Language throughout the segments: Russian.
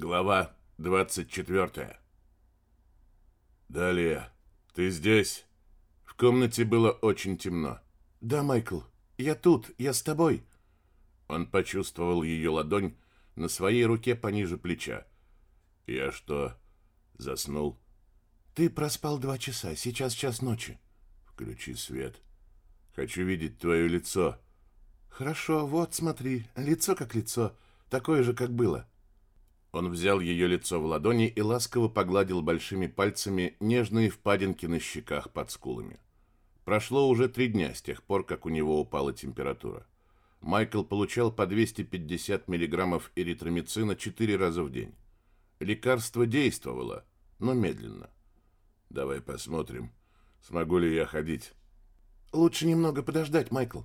Глава 24. Далее. Ты здесь? В комнате было очень темно. Да, Майкл. Я тут. Я с тобой. Он почувствовал ее ладонь на своей руке пониже плеча. Я что, заснул? Ты проспал два часа. Сейчас час ночи. Включи свет. Хочу видеть твое лицо. Хорошо, вот смотри. Лицо как лицо. Такое же, как было. Он взял ее лицо в ладони и ласково погладил большими пальцами нежные впадинки на щеках под скулами. Прошло уже три дня с тех пор, как у него упала температура. Майкл получал по 250 миллиграммов эритромицина четыре раза в день. Лекарство действовало, но медленно. «Давай посмотрим, смогу ли я ходить». «Лучше немного подождать, Майкл».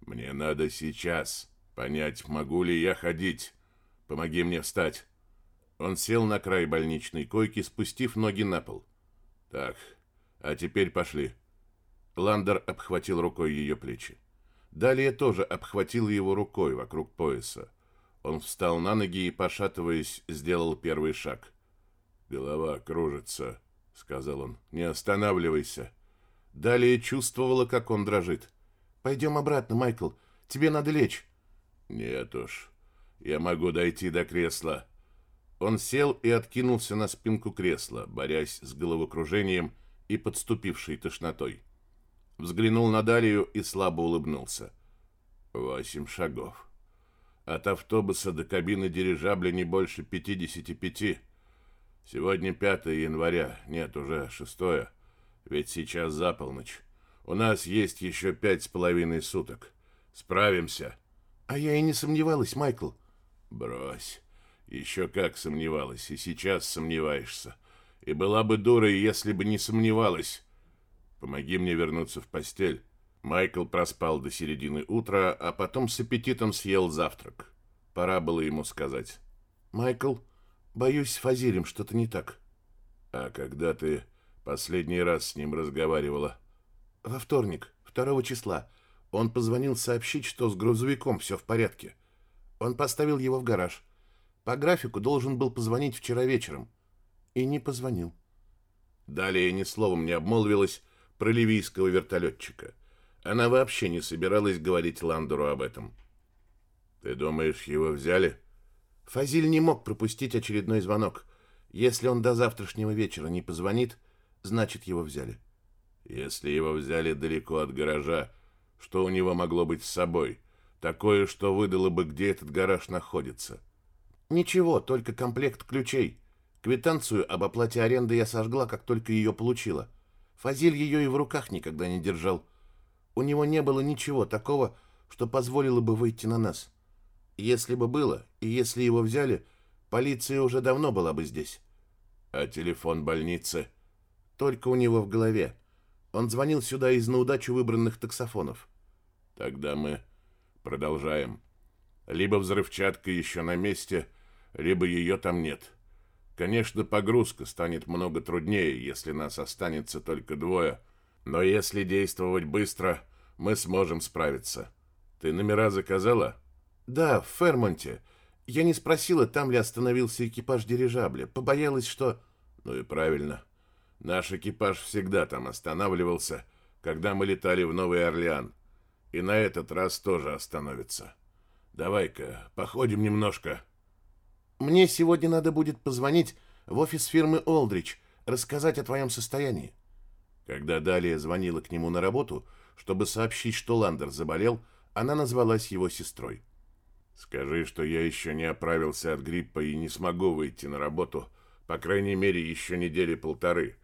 «Мне надо сейчас понять, могу ли я ходить. Помоги мне встать». Он сел на край больничной койки, спустив ноги на пол. Так, а теперь пошли. Ландер обхватил рукой ее плечи. Далее тоже обхватил его рукой вокруг пояса. Он встал на ноги и, пошатываясь, сделал первый шаг. «Голова кружится», — сказал он. «Не останавливайся». Далее чувствовала, как он дрожит. «Пойдем обратно, Майкл. Тебе надо лечь». «Нет уж. Я могу дойти до кресла». Он сел и откинулся на спинку кресла, борясь с головокружением и подступившей тошнотой. Взглянул на Дарью и слабо улыбнулся. Восемь шагов. От автобуса до кабины дирижабля не больше 55. Сегодня 5 января, нет, уже 6, ведь сейчас за полночь. У нас есть еще пять с половиной суток. Справимся. А я и не сомневалась, Майкл. Брось. Еще как сомневалась, и сейчас сомневаешься. И была бы дурой, если бы не сомневалась. Помоги мне вернуться в постель. Майкл проспал до середины утра, а потом с аппетитом съел завтрак. Пора было ему сказать. «Майкл, боюсь, с Фазилем что-то не так». «А когда ты последний раз с ним разговаривала?» «Во вторник, второго числа. Он позвонил сообщить, что с грузовиком все в порядке. Он поставил его в гараж. По графику должен был позвонить вчера вечером. И не позвонил. Далее ни словом не обмолвилась про ливийского вертолетчика. Она вообще не собиралась говорить Ландеру об этом. «Ты думаешь, его взяли?» Фазиль не мог пропустить очередной звонок. Если он до завтрашнего вечера не позвонит, значит, его взяли. Если его взяли далеко от гаража, что у него могло быть с собой? Такое, что выдало бы, где этот гараж находится. Ничего, только комплект ключей. Квитанцию об оплате аренды я сожгла, как только ее получила. Фазиль ее и в руках никогда не держал. У него не было ничего такого, что позволило бы выйти на нас. Если бы было, и если его взяли, полиция уже давно была бы здесь. А телефон больницы? Только у него в голове. Он звонил сюда из на удачу выбранных таксофонов. Тогда мы продолжаем. Либо взрывчатка еще на месте, либо ее там нет. Конечно, погрузка станет много труднее, если нас останется только двое, но если действовать быстро, мы сможем справиться. Ты номера заказала? Да, в Фермонте. Я не спросила, там ли остановился экипаж дирижабля. Побоялась, что... Ну и правильно. Наш экипаж всегда там останавливался, когда мы летали в Новый Орлеан. И на этот раз тоже остановится. Давай-ка, походим немножко. Мне сегодня надо будет позвонить в офис фирмы Олдрич, рассказать о твоем состоянии. Когда Далия звонила к нему на работу, чтобы сообщить, что Ландер заболел, она назвалась его сестрой. Скажи, что я еще не оправился от гриппа и не смогу выйти на работу, по крайней мере, еще недели полторы.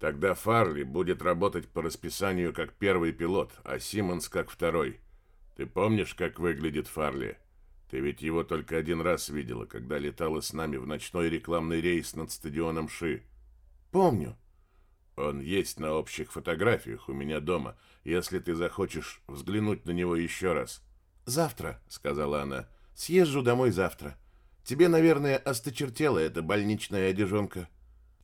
Тогда Фарли будет работать по расписанию как первый пилот, а Симмонс как второй. Ты помнишь, как выглядит Фарли? Ты ведь его только один раз видела, когда летала с нами в ночной рекламный рейс над стадионом Ши. Помню. Он есть на общих фотографиях у меня дома, если ты захочешь взглянуть на него еще раз. Завтра, сказала она. Съезжу домой завтра. Тебе, наверное, осточертела эта больничная одежонка.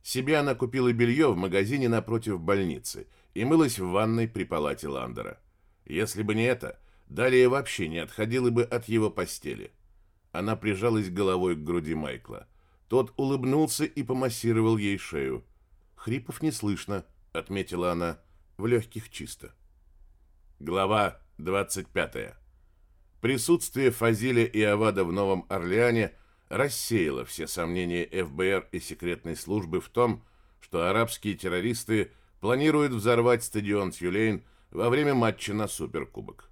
Себе она купила белье в магазине напротив больницы и мылась в ванной при палате Ландера. Если бы не это, Далее вообще не отходила бы от его постели. Она прижалась головой к груди Майкла. Тот улыбнулся и помассировал ей шею. «Хрипов не слышно», — отметила она, — «в легких чисто». Глава 25. Присутствие Фазиля и Авада в Новом Орлеане рассеяло все сомнения ФБР и секретной службы в том, что арабские террористы планируют взорвать стадион Тюлейн во время матча на Суперкубок.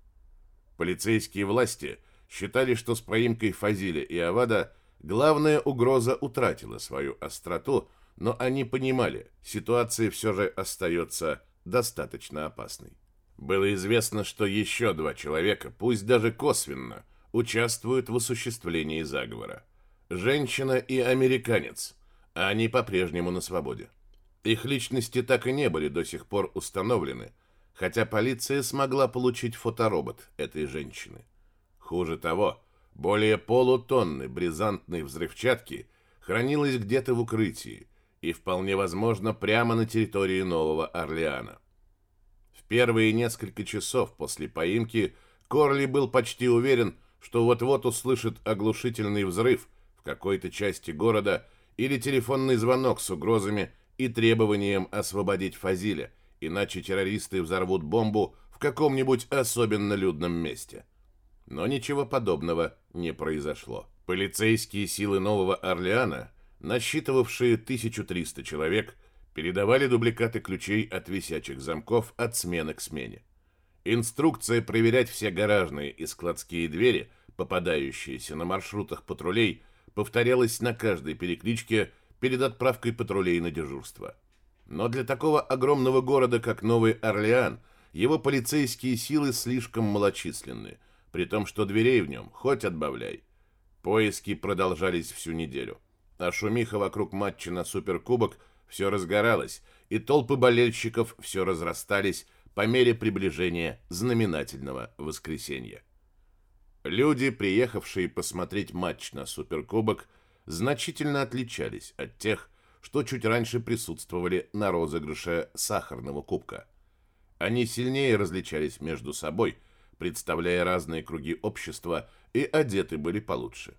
Полицейские власти считали, что с поимкой Фазиля и Авада главная угроза утратила свою остроту, но они понимали, ситуация все же остается достаточно опасной. Было известно, что еще два человека, пусть даже косвенно, участвуют в осуществлении заговора. Женщина и американец, а они по-прежнему на свободе. Их личности так и не были до сих пор установлены, хотя полиция смогла получить фоторобот этой женщины. Хуже того, более полутонны бризантной взрывчатки хранилось где-то в укрытии и вполне возможно прямо на территории Нового Орлеана. В первые несколько часов после поимки Корли был почти уверен, что вот-вот услышит оглушительный взрыв в какой-то части города или телефонный звонок с угрозами и требованием освободить Фазиля, иначе террористы взорвут бомбу в каком-нибудь особенно людном месте. Но ничего подобного не произошло. Полицейские силы Нового Орлеана, насчитывавшие 1300 человек, передавали дубликаты ключей от висячих замков от смены к смене. Инструкция проверять все гаражные и складские двери, попадающиеся на маршрутах патрулей, повторялась на каждой перекличке перед отправкой патрулей на дежурство. Но для такого огромного города, как Новый Орлеан, его полицейские силы слишком малочисленны, при том, что дверей в нем хоть отбавляй. Поиски продолжались всю неделю, а шумиха вокруг матча на Суперкубок – все разгоралось, и толпы болельщиков все разрастались по мере приближения знаменательного воскресенья. Люди, приехавшие посмотреть матч на Суперкубок, значительно отличались от тех, что чуть раньше присутствовали на розыгрыше сахарного кубка. Они сильнее различались между собой, представляя разные круги общества, и одеты были получше.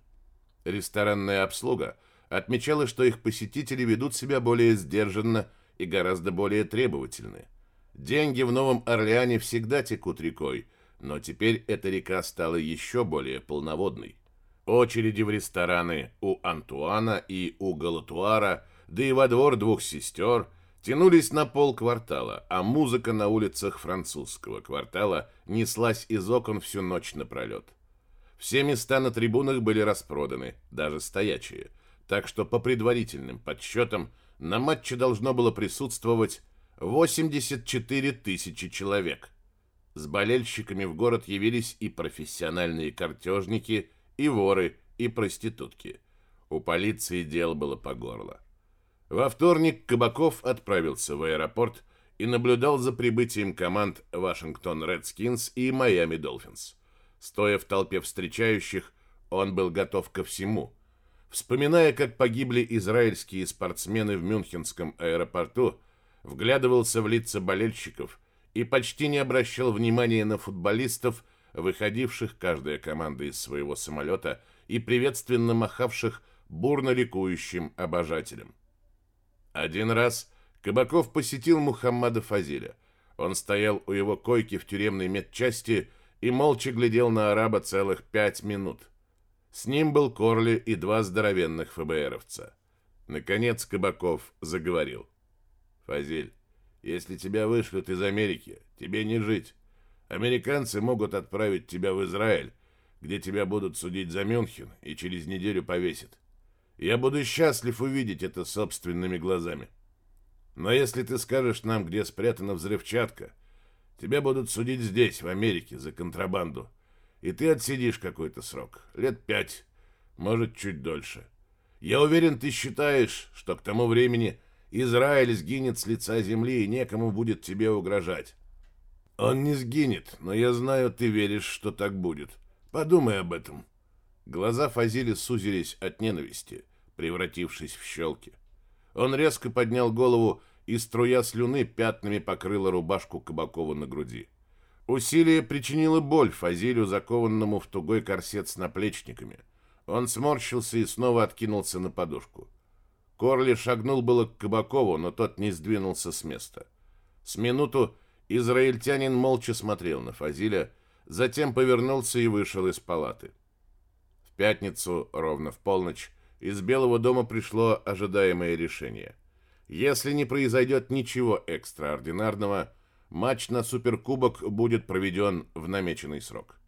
Ресторанная обслуга – отмечала, что их посетители ведут себя более сдержанно и гораздо более требовательны. Деньги в Новом Орлеане всегда текут рекой, но теперь эта река стала еще более полноводной. Очереди в рестораны у Антуана и у Галатуара, да и во двор двух сестер, тянулись на полквартала, а музыка на улицах французского квартала неслась из окон всю ночь напролет. Все места на трибунах были распроданы, даже стоячие – так что по предварительным подсчетам на матче должно было присутствовать 84 тысячи человек. С болельщиками в город явились и профессиональные картежники, и воры, и проститутки. У полиции дел было по горло. Во вторник Кабаков отправился в аэропорт и наблюдал за прибытием команд Вашингтон Редскинс и Майами Долфинс. Стоя в толпе встречающих, он был готов ко всему – Вспоминая, как погибли израильские спортсмены в Мюнхенском аэропорту, вглядывался в лица болельщиков и почти не обращал внимания на футболистов, выходивших каждая команда из своего самолета и приветственно махавших бурно ликующим обожателям. Один раз Кабаков посетил Мухаммада Фазиля. Он стоял у его койки в тюремной медчасти и молча глядел на араба целых пять минут – с ним был Корли и два здоровенных ФБРовца. Наконец Кабаков заговорил. «Фазиль, если тебя вышлют из Америки, тебе не жить. Американцы могут отправить тебя в Израиль, где тебя будут судить за Мюнхен и через неделю повесят. Я буду счастлив увидеть это собственными глазами. Но если ты скажешь нам, где спрятана взрывчатка, тебя будут судить здесь, в Америке, за контрабанду и ты отсидишь какой-то срок. Лет пять, может, чуть дольше. Я уверен, ты считаешь, что к тому времени Израиль сгинет с лица земли, и некому будет тебе угрожать. Он не сгинет, но я знаю, ты веришь, что так будет. Подумай об этом. Глаза Фазили сузились от ненависти, превратившись в щелки. Он резко поднял голову, и струя слюны пятнами покрыла рубашку Кабакова на груди. Усилие причинило боль Фазилю, закованному в тугой корсет с наплечниками. Он сморщился и снова откинулся на подушку. Корли шагнул было к Кабакову, но тот не сдвинулся с места. С минуту израильтянин молча смотрел на Фазиля, затем повернулся и вышел из палаты. В пятницу, ровно в полночь, из Белого дома пришло ожидаемое решение. Если не произойдет ничего экстраординарного, матч на Суперкубок будет проведен в намеченный срок.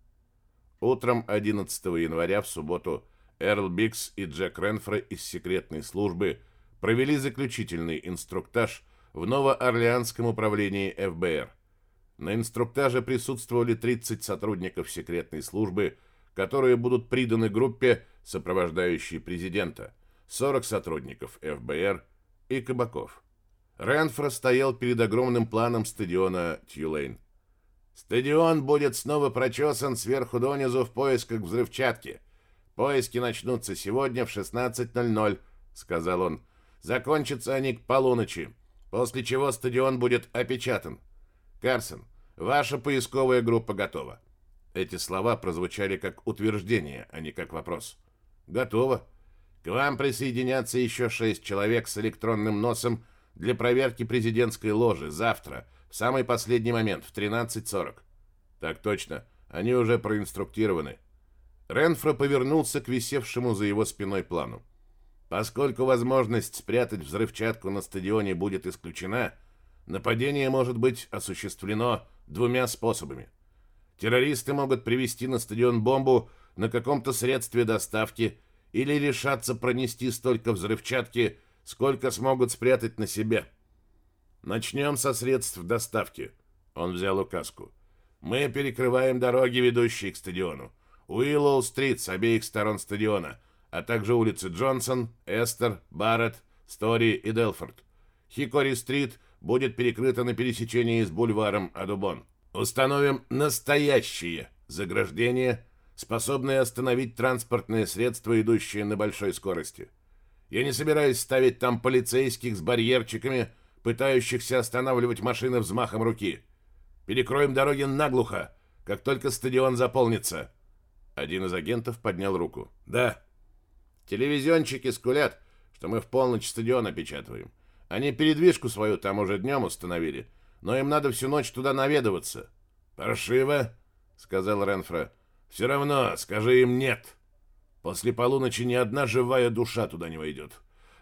Утром 11 января в субботу Эрл Бикс и Джек Ренфро из секретной службы провели заключительный инструктаж в Новоорлеанском управлении ФБР. На инструктаже присутствовали 30 сотрудников секретной службы, которые будут приданы группе, сопровождающей президента, 40 сотрудников ФБР и Кабаков. Ренфро стоял перед огромным планом стадиона Тьюлейн. «Стадион будет снова прочесан сверху донизу в поисках взрывчатки», Поиски начнутся сегодня в 16.00, сказал он. Закончатся они к полуночи, после чего стадион будет опечатан. Карсон, ваша поисковая группа готова. Эти слова прозвучали как утверждение, а не как вопрос. Готово. К вам присоединятся еще шесть человек с электронным носом для проверки президентской ложи завтра, в самый последний момент, в 13.40. Так точно, они уже проинструктированы. Ренфро повернулся к висевшему за его спиной плану. Поскольку возможность спрятать взрывчатку на стадионе будет исключена, нападение может быть осуществлено двумя способами. Террористы могут привести на стадион бомбу на каком-то средстве доставки или решаться пронести столько взрывчатки, сколько смогут спрятать на себе. Начнем со средств доставки. Он взял указку. Мы перекрываем дороги, ведущие к стадиону. Уиллоу-стрит с обеих сторон стадиона, а также улицы Джонсон, Эстер, Барретт, Стори и Делфорд. Хикори-стрит будет перекрыта на пересечении с бульваром Адубон. Установим настоящие заграждения, способные остановить транспортные средства, идущие на большой скорости. Я не собираюсь ставить там полицейских с барьерчиками, пытающихся останавливать машины взмахом руки. Перекроем дороги наглухо, как только стадион заполнится. Один из агентов поднял руку. «Да». «Телевизиончики скулят, что мы в полночь стадион опечатываем. Они передвижку свою там уже днем установили, но им надо всю ночь туда наведываться». «Паршиво», — сказал Ренфро. «Все равно скажи им нет. После полуночи ни одна живая душа туда не войдет.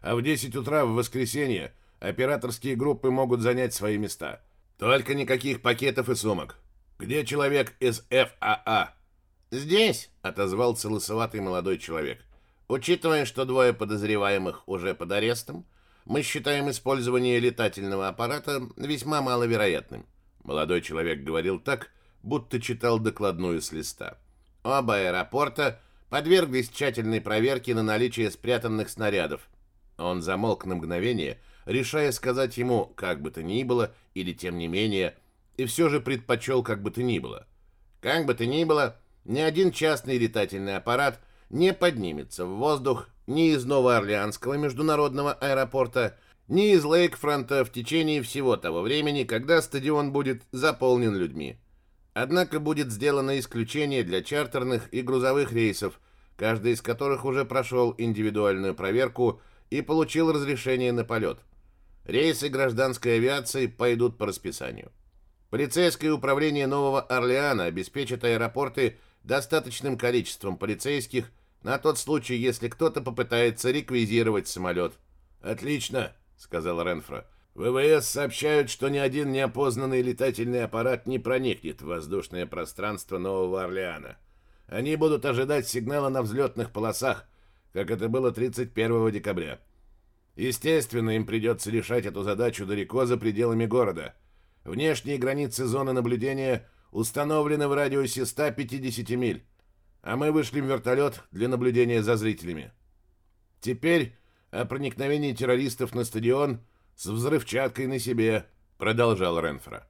А в 10 утра в воскресенье операторские группы могут занять свои места. Только никаких пакетов и сумок. Где человек из ФАА?» «Здесь», — отозвался лысоватый молодой человек. «Учитывая, что двое подозреваемых уже под арестом, мы считаем использование летательного аппарата весьма маловероятным». Молодой человек говорил так, будто читал докладную с листа. Оба аэропорта подверглись тщательной проверке на наличие спрятанных снарядов. Он замолк на мгновение, решая сказать ему «как бы то ни было» или «тем не менее», и все же предпочел «как бы то ни было». «Как бы то ни было», ни один частный летательный аппарат не поднимется в воздух ни из Новоорлеанского международного аэропорта, ни из Лейкфронта в течение всего того времени, когда стадион будет заполнен людьми. Однако будет сделано исключение для чартерных и грузовых рейсов, каждый из которых уже прошел индивидуальную проверку и получил разрешение на полет. Рейсы гражданской авиации пойдут по расписанию. Полицейское управление Нового Орлеана обеспечит аэропорты достаточным количеством полицейских на тот случай, если кто-то попытается реквизировать самолет. «Отлично», — сказал Ренфро. «ВВС сообщают, что ни один неопознанный летательный аппарат не проникнет в воздушное пространство Нового Орлеана. Они будут ожидать сигнала на взлетных полосах, как это было 31 декабря. Естественно, им придется решать эту задачу далеко за пределами города. Внешние границы зоны наблюдения установлены в радиусе 150 миль, а мы вышли в вертолет для наблюдения за зрителями. Теперь о проникновении террористов на стадион с взрывчаткой на себе, продолжал Ренфро.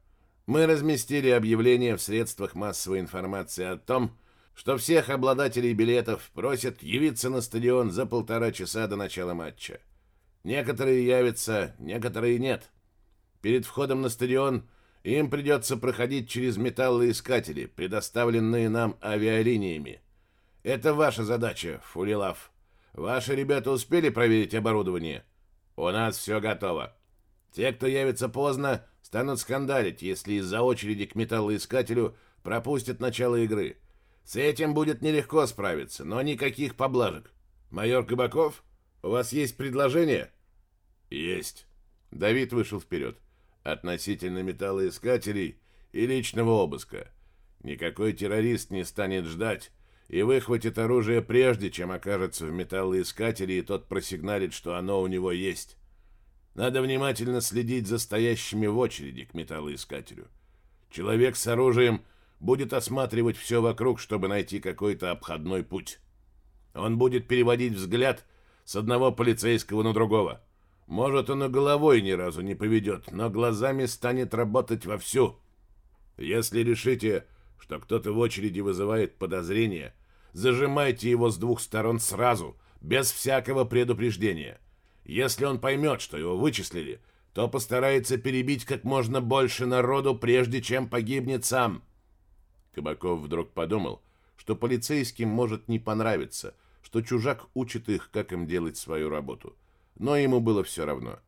Мы разместили объявление в средствах массовой информации о том, что всех обладателей билетов просят явиться на стадион за полтора часа до начала матча. Некоторые явятся, некоторые нет. Перед входом на стадион им придется проходить через металлоискатели, предоставленные нам авиалиниями. Это ваша задача, Фулилав. Ваши ребята успели проверить оборудование? У нас все готово. Те, кто явится поздно, станут скандалить, если из-за очереди к металлоискателю пропустят начало игры. С этим будет нелегко справиться, но никаких поблажек. Майор Кабаков, у вас есть предложение? Есть. Давид вышел вперед. Относительно металлоискателей и личного обыска. Никакой террорист не станет ждать и выхватит оружие прежде, чем окажется в металлоискателе, и тот просигналит, что оно у него есть. Надо внимательно следить за стоящими в очереди к металлоискателю. Человек с оружием будет осматривать все вокруг, чтобы найти какой-то обходной путь. Он будет переводить взгляд с одного полицейского на другого. Может, он и головой ни разу не поведет, но глазами станет работать вовсю. Если решите, что кто-то в очереди вызывает подозрение, зажимайте его с двух сторон сразу, без всякого предупреждения. Если он поймет, что его вычислили, то постарается перебить как можно больше народу, прежде чем погибнет сам. Кабаков вдруг подумал, что полицейским может не понравиться, что чужак учит их, как им делать свою работу. Но ему было все равно.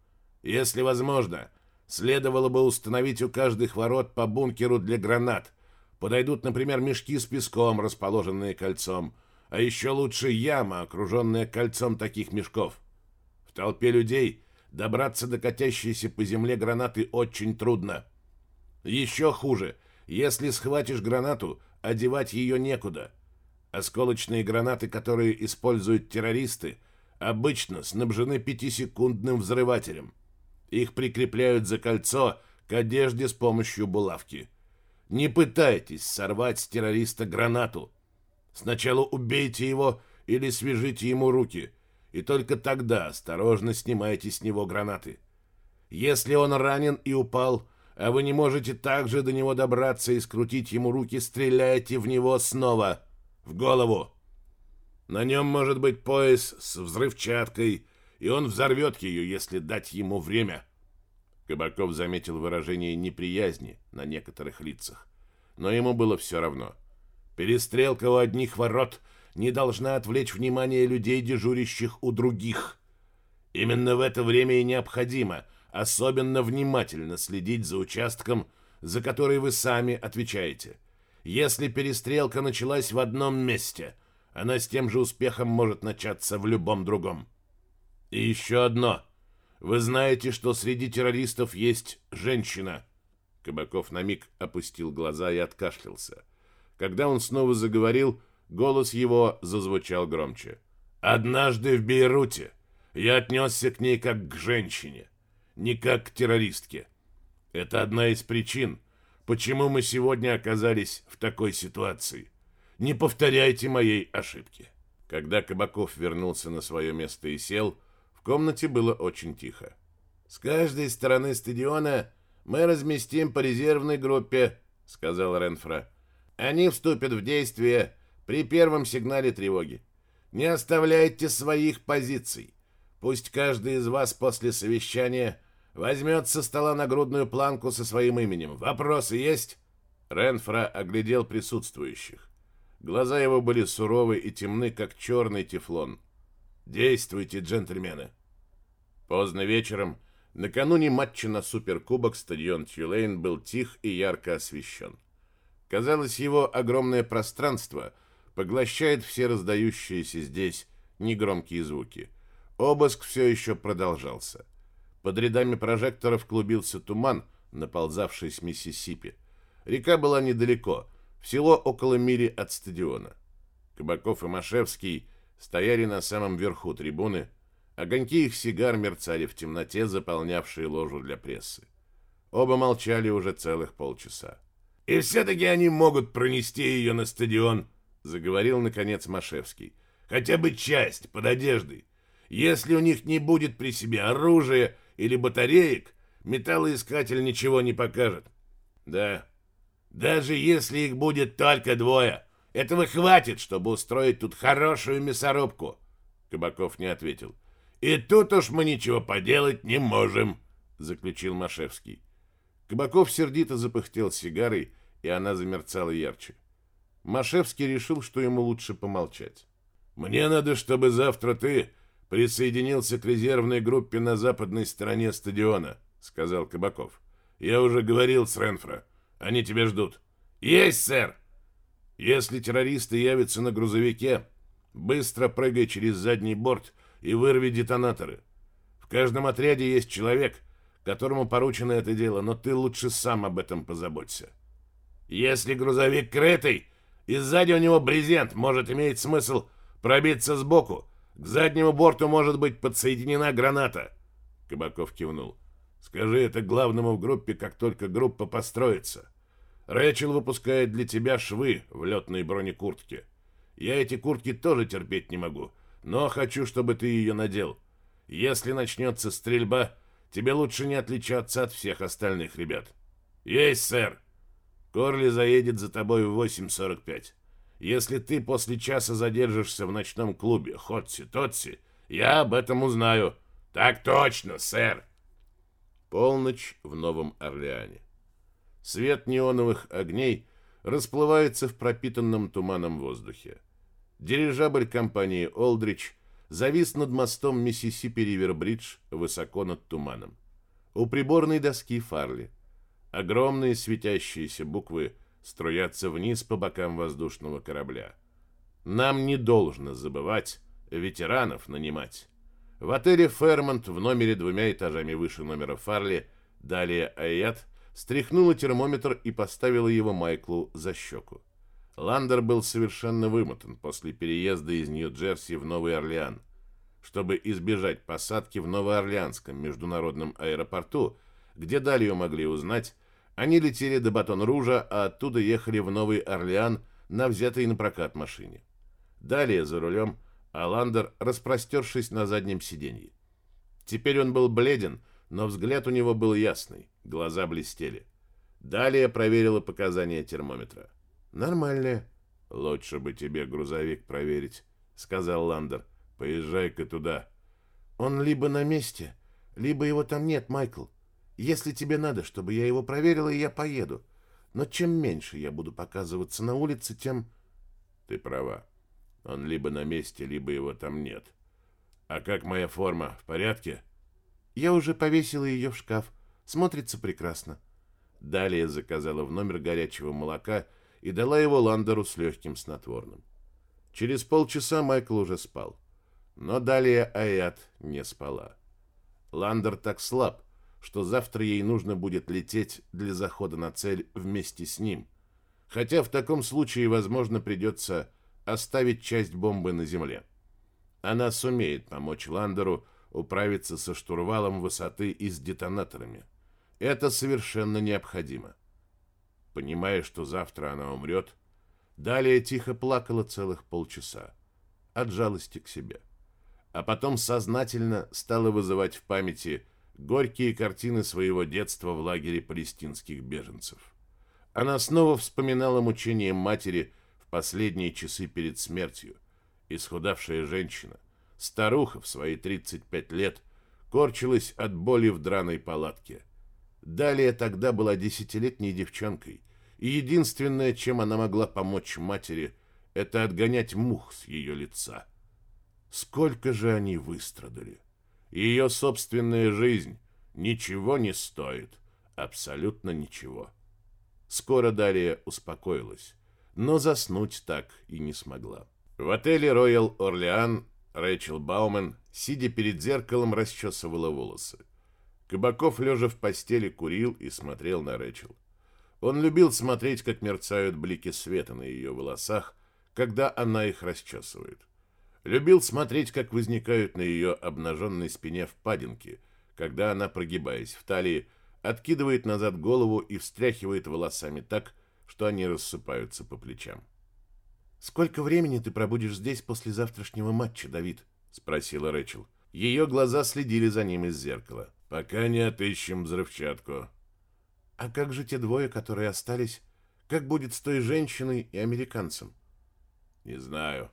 Если возможно, следовало бы установить у каждых ворот по бункеру для гранат. Подойдут, например, мешки с песком, расположенные кольцом, а еще лучше яма, окруженная кольцом таких мешков толпе людей добраться до катящейся по земле гранаты очень трудно. Еще хуже, если схватишь гранату, одевать ее некуда. Осколочные гранаты, которые используют террористы, обычно снабжены пятисекундным взрывателем. Их прикрепляют за кольцо к одежде с помощью булавки. Не пытайтесь сорвать с террориста гранату. Сначала убейте его или свяжите ему руки – и только тогда осторожно снимайте с него гранаты. Если он ранен и упал, а вы не можете также до него добраться и скрутить ему руки, стреляйте в него снова, в голову. На нем может быть пояс с взрывчаткой, и он взорвет ее, если дать ему время. Кабаков заметил выражение неприязни на некоторых лицах, но ему было все равно. Перестрелка у одних ворот — не должна отвлечь внимание людей, дежурящих у других. Именно в это время и необходимо особенно внимательно следить за участком, за который вы сами отвечаете. Если перестрелка началась в одном месте, она с тем же успехом может начаться в любом другом. И еще одно. Вы знаете, что среди террористов есть женщина. Кабаков на миг опустил глаза и откашлялся. Когда он снова заговорил, Голос его зазвучал громче. «Однажды в Бейруте я отнесся к ней как к женщине, не как к террористке. Это одна из причин, почему мы сегодня оказались в такой ситуации. Не повторяйте моей ошибки». Когда Кабаков вернулся на свое место и сел, в комнате было очень тихо. «С каждой стороны стадиона мы разместим по резервной группе», — сказал Ренфро. «Они вступят в действие при первом сигнале тревоги. Не оставляйте своих позиций. Пусть каждый из вас после совещания возьмет со стола нагрудную планку со своим именем. Вопросы есть?» Ренфра оглядел присутствующих. Глаза его были суровы и темны, как черный тефлон. «Действуйте, джентльмены!» Поздно вечером, накануне матча на Суперкубок, стадион Тюлейн был тих и ярко освещен. Казалось, его огромное пространство — поглощает все раздающиеся здесь негромкие звуки. Обыск все еще продолжался. Под рядами прожекторов клубился туман, наползавший с Миссисипи. Река была недалеко, всего около мили от стадиона. Кабаков и Машевский стояли на самом верху трибуны, огоньки их сигар мерцали в темноте, заполнявшей ложу для прессы. Оба молчали уже целых полчаса. «И все-таки они могут пронести ее на стадион», заговорил наконец Машевский. Хотя бы часть под одеждой. Если у них не будет при себе оружия или батареек, металлоискатель ничего не покажет. Да. Даже если их будет только двое, этого хватит, чтобы устроить тут хорошую мясорубку. Кабаков не ответил. И тут уж мы ничего поделать не можем, заключил Машевский. Кабаков сердито запыхтел сигарой, и она замерцала ярче. Машевский решил, что ему лучше помолчать. «Мне надо, чтобы завтра ты присоединился к резервной группе на западной стороне стадиона», — сказал Кабаков. «Я уже говорил с Ренфро. Они тебя ждут». «Есть, сэр!» «Если террористы явятся на грузовике, быстро прыгай через задний борт и вырви детонаторы. В каждом отряде есть человек, которому поручено это дело, но ты лучше сам об этом позаботься. Если грузовик крытый, и сзади у него брезент, может иметь смысл пробиться сбоку. К заднему борту может быть подсоединена граната. Кабаков кивнул. Скажи это главному в группе, как только группа построится. Рэчел выпускает для тебя швы в летной бронекуртке. Я эти куртки тоже терпеть не могу, но хочу, чтобы ты ее надел. Если начнется стрельба, тебе лучше не отличаться от всех остальных ребят. Есть, сэр. Корли заедет за тобой в 8.45. Если ты после часа задержишься в ночном клубе Хотси-Тотси, я об этом узнаю. Так точно, сэр. Полночь в Новом Орлеане. Свет неоновых огней расплывается в пропитанном туманом воздухе. Дирижабль компании «Олдрич» завис над мостом Миссисипи-Ривер-Бридж высоко над туманом. У приборной доски Фарли. Огромные светящиеся буквы струятся вниз по бокам воздушного корабля. Нам не должно забывать ветеранов нанимать. В отеле «Фермонт» в номере двумя этажами выше номера Фарли далее Аят стряхнула термометр и поставила его Майклу за щеку. Ландер был совершенно вымотан после переезда из Нью-Джерси в Новый Орлеан. Чтобы избежать посадки в Новоорлеанском международном аэропорту, где Далью могли узнать, они летели до Батон-Ружа, а оттуда ехали в Новый Орлеан на взятой на прокат машине. Далее за рулем, а Ландер, распростершись на заднем сиденье. Теперь он был бледен, но взгляд у него был ясный, глаза блестели. Далее проверила показания термометра. «Нормальные». «Лучше бы тебе грузовик проверить», — сказал Ландер. «Поезжай-ка туда». «Он либо на месте, либо его там нет, Майкл. Если тебе надо, чтобы я его проверила, я поеду. Но чем меньше я буду показываться на улице, тем...» «Ты права. Он либо на месте, либо его там нет. А как моя форма? В порядке?» «Я уже повесила ее в шкаф. Смотрится прекрасно». Далее заказала в номер горячего молока и дала его Ландеру с легким снотворным. Через полчаса Майкл уже спал. Но далее Аят не спала. Ландер так слаб, что завтра ей нужно будет лететь для захода на цель вместе с ним. Хотя в таком случае, возможно, придется оставить часть бомбы на земле. Она сумеет помочь Ландеру управиться со штурвалом высоты и с детонаторами. Это совершенно необходимо понимая, что завтра она умрет, далее тихо плакала целых полчаса от жалости к себе. А потом сознательно стала вызывать в памяти горькие картины своего детства в лагере палестинских беженцев. Она снова вспоминала мучения матери в последние часы перед смертью. Исхудавшая женщина, старуха в свои 35 лет, корчилась от боли в драной палатке. Далее тогда была десятилетней девчонкой, и единственное, чем она могла помочь матери, это отгонять мух с ее лица. Сколько же они выстрадали! Ее собственная жизнь ничего не стоит, абсолютно ничего. Скоро Дарья успокоилась, но заснуть так и не смогла. В отеле Royal Орлеан Рэйчел Баумен, сидя перед зеркалом, расчесывала волосы. Кабаков, лежа в постели, курил и смотрел на Рэйчел. Он любил смотреть, как мерцают блики света на ее волосах, когда она их расчесывает. Любил смотреть, как возникают на ее обнаженной спине впадинки, когда она, прогибаясь в талии, откидывает назад голову и встряхивает волосами так, что они рассыпаются по плечам. «Сколько времени ты пробудешь здесь после завтрашнего матча, Давид?» — спросила Рэчел. Ее глаза следили за ним из зеркала. «Пока не отыщем взрывчатку», а как же те двое, которые остались? Как будет с той женщиной и американцем? Не знаю.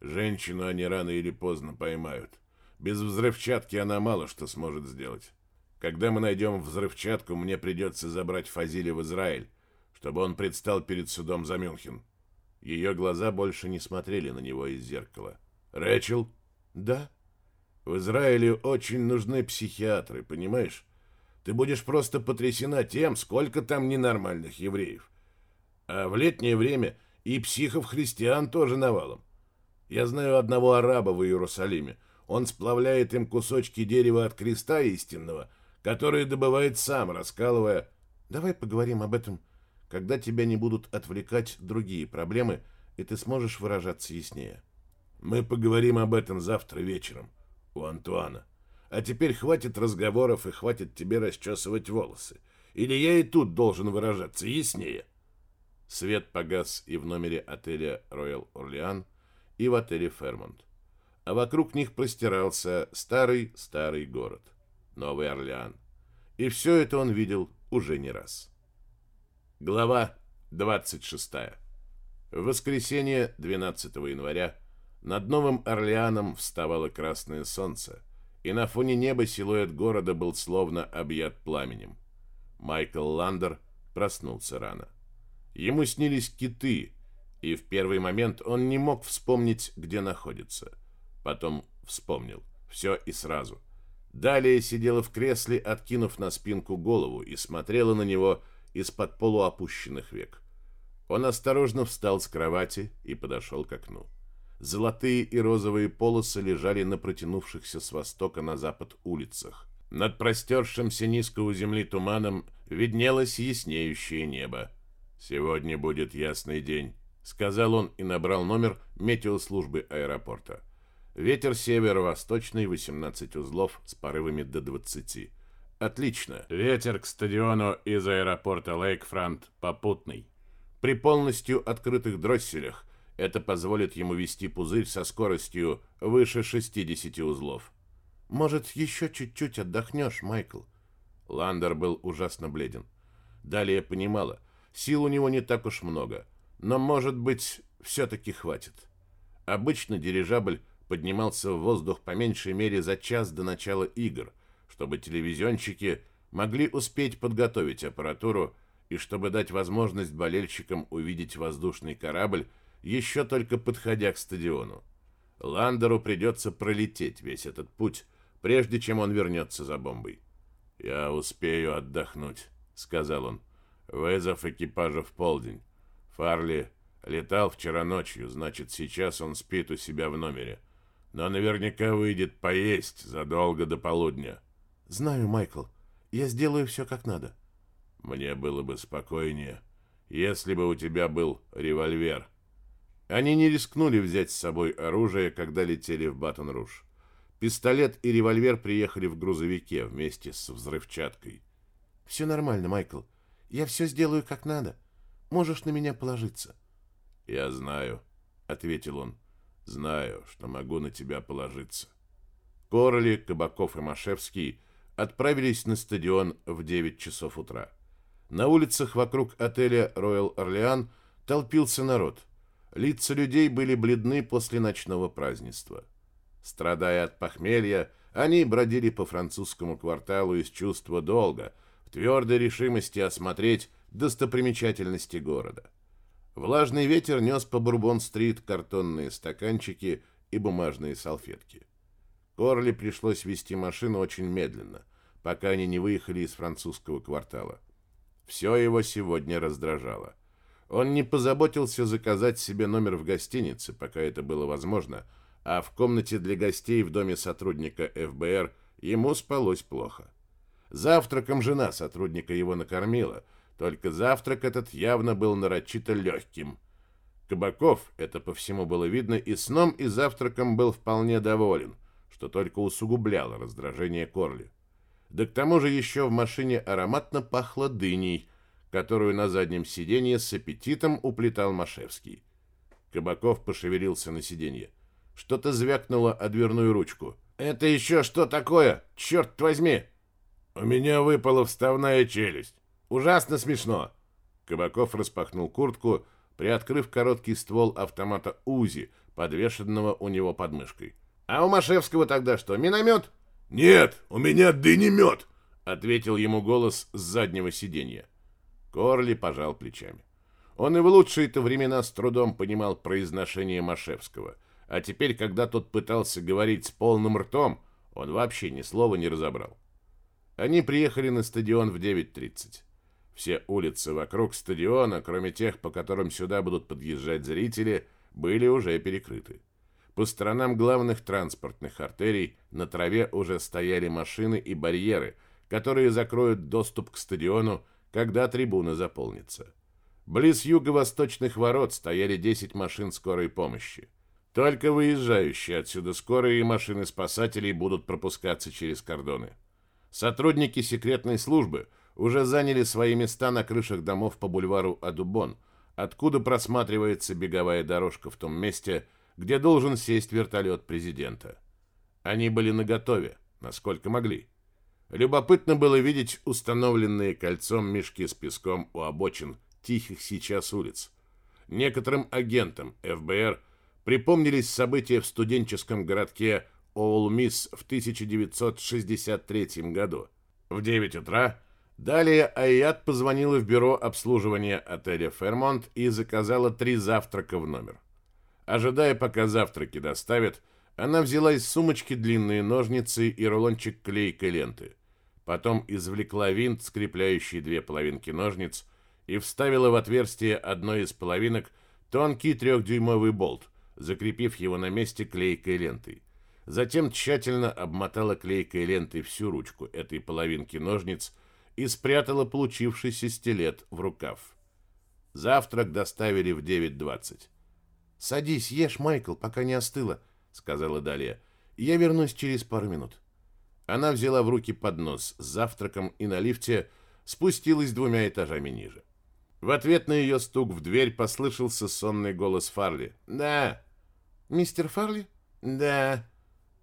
Женщину они рано или поздно поймают. Без взрывчатки она мало что сможет сделать. Когда мы найдем взрывчатку, мне придется забрать Фазиля в Израиль, чтобы он предстал перед судом за Мюнхен. Ее глаза больше не смотрели на него из зеркала. «Рэчел?» «Да». «В Израиле очень нужны психиатры, понимаешь? Ты будешь просто потрясена тем, сколько там ненормальных евреев. А в летнее время и психов-христиан тоже навалом. Я знаю одного араба в Иерусалиме. Он сплавляет им кусочки дерева от креста истинного, которые добывает сам, раскалывая... Давай поговорим об этом, когда тебя не будут отвлекать другие проблемы, и ты сможешь выражаться яснее. Мы поговорим об этом завтра вечером у Антуана. А теперь хватит разговоров и хватит тебе расчесывать волосы. Или я и тут должен выражаться яснее. Свет погас и в номере отеля Royal Орлеан, и в отеле Фермонт. А вокруг них простирался старый-старый город, Новый Орлеан. И все это он видел уже не раз. Глава 26. В воскресенье 12 января над Новым Орлеаном вставало красное солнце, и на фоне неба силуэт города был словно объят пламенем. Майкл Ландер проснулся рано. Ему снились киты, и в первый момент он не мог вспомнить, где находится. Потом вспомнил. Все и сразу. Далее сидела в кресле, откинув на спинку голову, и смотрела на него из-под полуопущенных век. Он осторожно встал с кровати и подошел к окну. Золотые и розовые полосы лежали на протянувшихся с востока на запад улицах. Над простершимся низко у земли туманом виднелось яснеющее небо. «Сегодня будет ясный день», — сказал он и набрал номер метеослужбы аэропорта. Ветер северо-восточный, 18 узлов с порывами до 20. Отлично. Ветер к стадиону из аэропорта Лейкфронт попутный. При полностью открытых дросселях это позволит ему вести пузырь со скоростью выше 60 узлов. Может, еще чуть-чуть отдохнешь, Майкл? Ландер был ужасно бледен. Далее понимала, сил у него не так уж много — но, может быть, все-таки хватит. Обычно дирижабль поднимался в воздух по меньшей мере за час до начала игр, чтобы телевизионщики могли успеть подготовить аппаратуру и чтобы дать возможность болельщикам увидеть воздушный корабль, еще только подходя к стадиону. Ландеру придется пролететь весь этот путь, прежде чем он вернется за бомбой. «Я успею отдохнуть», — сказал он. «Вызов экипажа в полдень. Фарли летал вчера ночью, значит, сейчас он спит у себя в номере. Но наверняка выйдет поесть задолго до полудня. Знаю, Майкл. Я сделаю все как надо. Мне было бы спокойнее, если бы у тебя был револьвер. Они не рискнули взять с собой оружие, когда летели в Батон-Руж. Пистолет и револьвер приехали в грузовике вместе с взрывчаткой. Все нормально, Майкл. Я все сделаю как надо. Можешь на меня положиться. Я знаю, ответил он. Знаю, что могу на тебя положиться. Короли, Кабаков и Машевский отправились на стадион в 9 часов утра. На улицах вокруг отеля Royal Орлеан толпился народ. Лица людей были бледны после ночного празднества. Страдая от похмелья, они бродили по французскому кварталу из чувства долга, в твердой решимости осмотреть достопримечательности города. Влажный ветер нес по Бурбон-стрит картонные стаканчики и бумажные салфетки. Корли пришлось вести машину очень медленно, пока они не выехали из французского квартала. Все его сегодня раздражало. Он не позаботился заказать себе номер в гостинице, пока это было возможно, а в комнате для гостей в доме сотрудника ФБР ему спалось плохо. Завтраком жена сотрудника его накормила – только завтрак этот явно был нарочито легким. Кабаков, это по всему было видно, и сном, и завтраком был вполне доволен, что только усугубляло раздражение Корли. Да к тому же еще в машине ароматно пахло дыней, которую на заднем сиденье с аппетитом уплетал Машевский. Кабаков пошевелился на сиденье. Что-то звякнуло о дверную ручку. «Это еще что такое? Черт возьми!» «У меня выпала вставная челюсть. Ужасно смешно. Кабаков распахнул куртку, приоткрыв короткий ствол автомата УЗИ, подвешенного у него под мышкой. А у Машевского тогда что, миномет? Нет, у меня дынемет, ответил ему голос с заднего сиденья. Корли пожал плечами. Он и в лучшие-то времена с трудом понимал произношение Машевского, а теперь, когда тот пытался говорить с полным ртом, он вообще ни слова не разобрал. Они приехали на стадион в 9.30. Все улицы вокруг стадиона, кроме тех, по которым сюда будут подъезжать зрители, были уже перекрыты. По сторонам главных транспортных артерий на траве уже стояли машины и барьеры, которые закроют доступ к стадиону, когда трибуна заполнится. Близ юго-восточных ворот стояли 10 машин скорой помощи. Только выезжающие отсюда скорые и машины спасателей будут пропускаться через кордоны. Сотрудники секретной службы уже заняли свои места на крышах домов по бульвару Адубон, откуда просматривается беговая дорожка в том месте, где должен сесть вертолет президента. Они были наготове, насколько могли. Любопытно было видеть установленные кольцом мешки с песком у обочин тихих сейчас улиц. Некоторым агентам ФБР припомнились события в студенческом городке Оулмис в 1963 году. В 9 утра далее Айят позвонила в бюро обслуживания отеля «Фермонт» и заказала три завтрака в номер. Ожидая, пока завтраки доставят, она взяла из сумочки длинные ножницы и рулончик клейкой ленты. Потом извлекла винт, скрепляющий две половинки ножниц, и вставила в отверстие одной из половинок тонкий трехдюймовый болт, закрепив его на месте клейкой лентой. Затем тщательно обмотала клейкой лентой всю ручку этой половинки ножниц и спрятала получившийся стилет в рукав. Завтрак доставили в 9.20. «Садись, ешь, Майкл, пока не остыло», — сказала Далия. «Я вернусь через пару минут». Она взяла в руки поднос с завтраком и на лифте спустилась двумя этажами ниже. В ответ на ее стук в дверь послышался сонный голос Фарли. «Да». «Мистер Фарли?» «Да».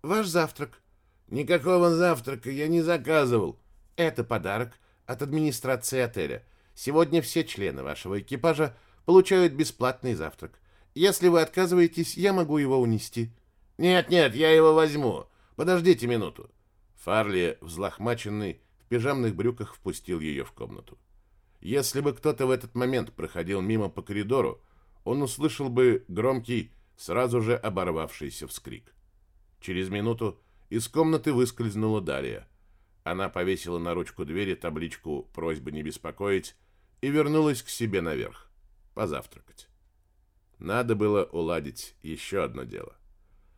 «Ваш завтрак». «Никакого завтрака я не заказывал». «Это подарок от администрации отеля. Сегодня все члены вашего экипажа получают бесплатный завтрак. Если вы отказываетесь, я могу его унести. Нет, нет, я его возьму. Подождите минуту. Фарли, взлохмаченный, в пижамных брюках впустил ее в комнату. Если бы кто-то в этот момент проходил мимо по коридору, он услышал бы громкий, сразу же оборвавшийся вскрик. Через минуту из комнаты выскользнула Дарья. Она повесила на ручку двери табличку «Просьба не беспокоить» и вернулась к себе наверх, позавтракать. Надо было уладить еще одно дело.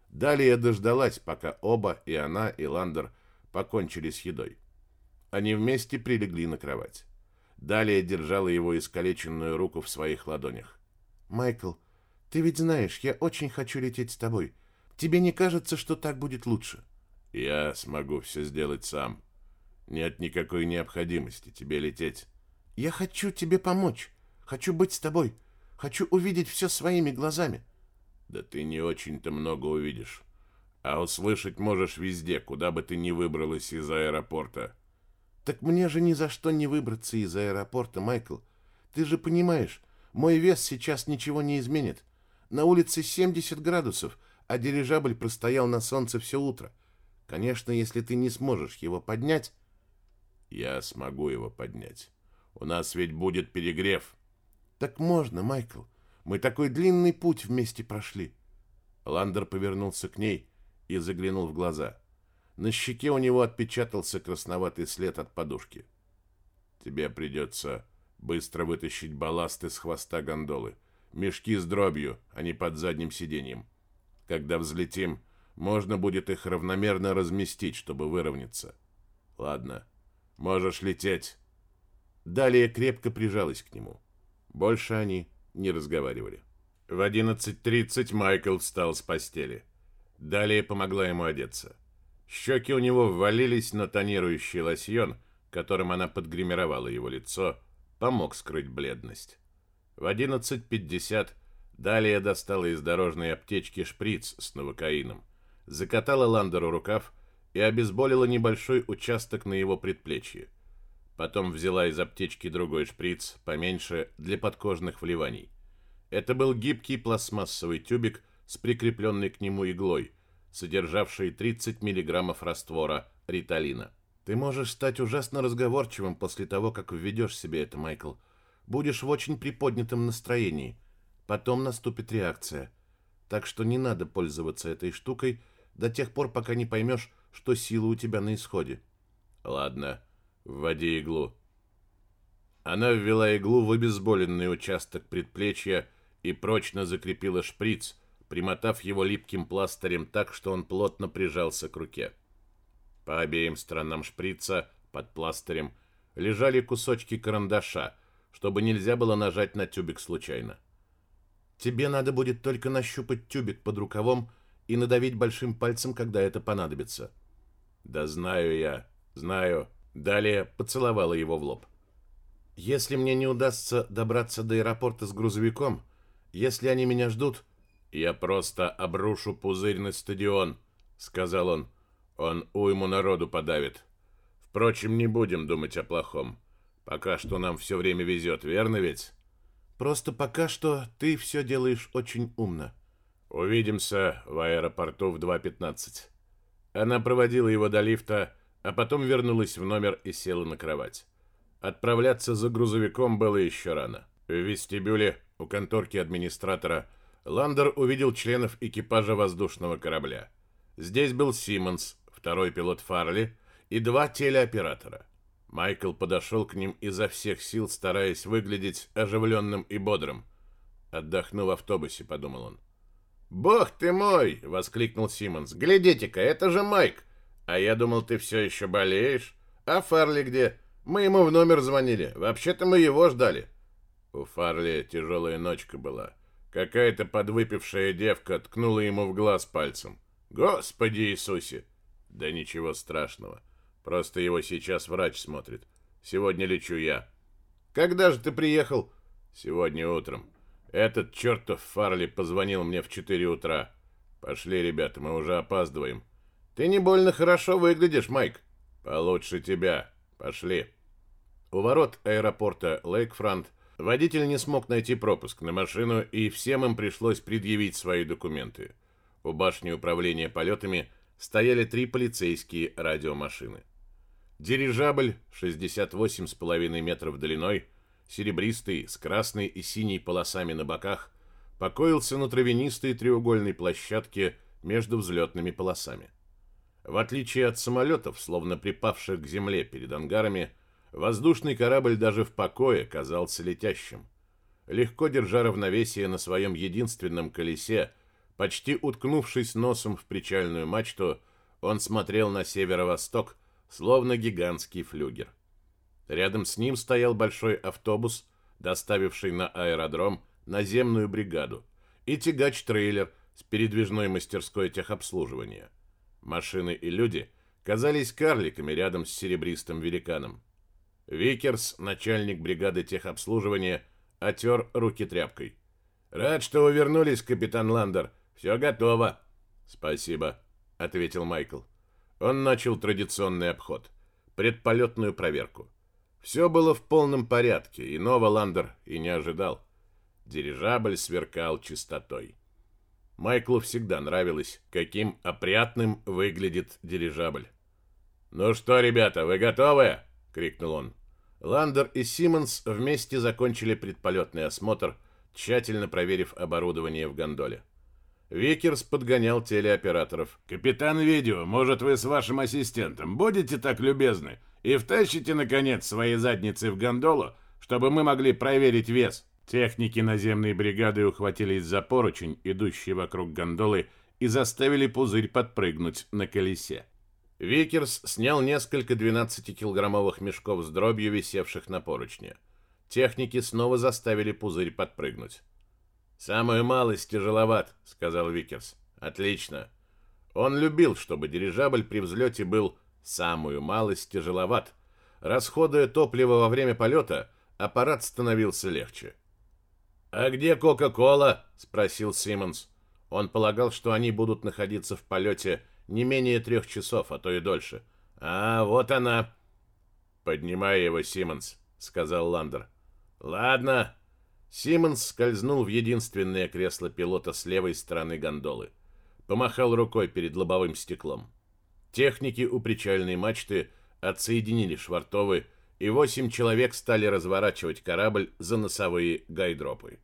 Далее дождалась, пока оба, и она, и Ландер, покончили с едой. Они вместе прилегли на кровать. Далее держала его искалеченную руку в своих ладонях. «Майкл, ты ведь знаешь, я очень хочу лететь с тобой. Тебе не кажется, что так будет лучше?» «Я смогу все сделать сам. Нет никакой необходимости тебе лететь». «Я хочу тебе помочь. Хочу быть с тобой. Хочу увидеть все своими глазами. Да ты не очень-то много увидишь. А услышать можешь везде, куда бы ты ни выбралась из аэропорта. Так мне же ни за что не выбраться из аэропорта, Майкл. Ты же понимаешь, мой вес сейчас ничего не изменит. На улице 70 градусов, а дирижабль простоял на солнце все утро. Конечно, если ты не сможешь его поднять... Я смогу его поднять. У нас ведь будет перегрев. Так можно, Майкл. Мы такой длинный путь вместе прошли. Ландер повернулся к ней и заглянул в глаза. На щеке у него отпечатался красноватый след от подушки. Тебе придется быстро вытащить балласт из хвоста гондолы. Мешки с дробью, а не под задним сиденьем. Когда взлетим, можно будет их равномерно разместить, чтобы выровняться. Ладно, можешь лететь. Далее крепко прижалась к нему. Больше они не разговаривали. В 11.30 Майкл встал с постели. Далее помогла ему одеться. Щеки у него ввалились, но тонирующий лосьон, которым она подгримировала его лицо, помог скрыть бледность. В 11.50 Далее достала из дорожной аптечки шприц с новокаином, закатала Ландеру рукав и обезболила небольшой участок на его предплечье – Потом взяла из аптечки другой шприц, поменьше, для подкожных вливаний. Это был гибкий пластмассовый тюбик с прикрепленной к нему иглой, содержавший 30 миллиграммов раствора риталина. «Ты можешь стать ужасно разговорчивым после того, как введешь себе это, Майкл. будешь в очень приподнятом настроении. Потом наступит реакция. Так что не надо пользоваться этой штукой до тех пор, пока не поймешь, что сила у тебя на исходе. Ладно, вводи иглу. Она ввела иглу в обезболенный участок предплечья и прочно закрепила шприц, примотав его липким пластырем так, что он плотно прижался к руке. По обеим сторонам шприца, под пластырем, лежали кусочки карандаша, чтобы нельзя было нажать на тюбик случайно. Тебе надо будет только нащупать тюбик под рукавом и надавить большим пальцем, когда это понадобится. Да знаю я, знаю. Далее поцеловала его в лоб. Если мне не удастся добраться до аэропорта с грузовиком, если они меня ждут, я просто обрушу пузырь на стадион, сказал он. Он уйму народу подавит. Впрочем, не будем думать о плохом. Пока что нам все время везет, верно ведь? Просто пока что ты все делаешь очень умно. Увидимся в аэропорту в 2.15. Она проводила его до лифта, а потом вернулась в номер и села на кровать. Отправляться за грузовиком было еще рано. В вестибюле у конторки администратора Ландер увидел членов экипажа воздушного корабля. Здесь был Симмонс, второй пилот Фарли и два телеоператора. Майкл подошел к ним изо всех сил, стараясь выглядеть оживленным и бодрым. «Отдохну в автобусе», — подумал он. «Бог ты мой!» — воскликнул Симмонс. «Глядите-ка, это же Майк! А я думал, ты все еще болеешь. А Фарли где? Мы ему в номер звонили. Вообще-то мы его ждали». У Фарли тяжелая ночка была. Какая-то подвыпившая девка ткнула ему в глаз пальцем. «Господи Иисусе!» «Да ничего страшного. Просто его сейчас врач смотрит. Сегодня лечу я». «Когда же ты приехал?» «Сегодня утром. Этот чертов Фарли позвонил мне в 4 утра. Пошли, ребята, мы уже опаздываем. Ты не больно хорошо выглядишь, Майк. Получше тебя. Пошли. У ворот аэропорта Лейкфронт водитель не смог найти пропуск на машину, и всем им пришлось предъявить свои документы. У башни управления полетами стояли три полицейские радиомашины. Дирижабль 68,5 метров длиной – серебристый, с красной и синей полосами на боках, покоился на травянистой треугольной площадке между взлетными полосами. В отличие от самолетов, словно припавших к земле перед ангарами, воздушный корабль даже в покое казался летящим. Легко держа равновесие на своем единственном колесе, почти уткнувшись носом в причальную мачту, он смотрел на северо-восток, словно гигантский флюгер. Рядом с ним стоял большой автобус, доставивший на аэродром наземную бригаду, и тягач-трейлер с передвижной мастерской техобслуживания. Машины и люди казались карликами рядом с серебристым великаном. Викерс, начальник бригады техобслуживания, отер руки тряпкой. «Рад, что вы вернулись, капитан Ландер. Все готово». «Спасибо», — ответил Майкл. Он начал традиционный обход, предполетную проверку. Все было в полном порядке, иного Ландер и не ожидал. Дирижабль сверкал чистотой. Майклу всегда нравилось, каким опрятным выглядит дирижабль. «Ну что, ребята, вы готовы?» — крикнул он. Ландер и Симмонс вместе закончили предполетный осмотр, тщательно проверив оборудование в гондоле. Викерс подгонял телеоператоров. «Капитан Видео, может, вы с вашим ассистентом будете так любезны и втащите, наконец, свои задницы в гондолу, чтобы мы могли проверить вес?» Техники наземной бригады ухватились за поручень, идущий вокруг гондолы, и заставили пузырь подпрыгнуть на колесе. Викерс снял несколько 12-килограммовых мешков с дробью, висевших на поручне. Техники снова заставили пузырь подпрыгнуть. «Самую малость тяжеловат», — сказал Викерс. «Отлично». Он любил, чтобы дирижабль при взлете был самую малость тяжеловат. Расходуя топливо во время полета, аппарат становился легче. «А где Кока-Кола?» — спросил Симмонс. Он полагал, что они будут находиться в полете не менее трех часов, а то и дольше. «А, вот она!» «Поднимай его, Симмонс», — сказал Ландер. «Ладно», Симмонс скользнул в единственное кресло пилота с левой стороны гондолы. Помахал рукой перед лобовым стеклом. Техники у причальной мачты отсоединили швартовы и восемь человек стали разворачивать корабль за носовые гайдропы.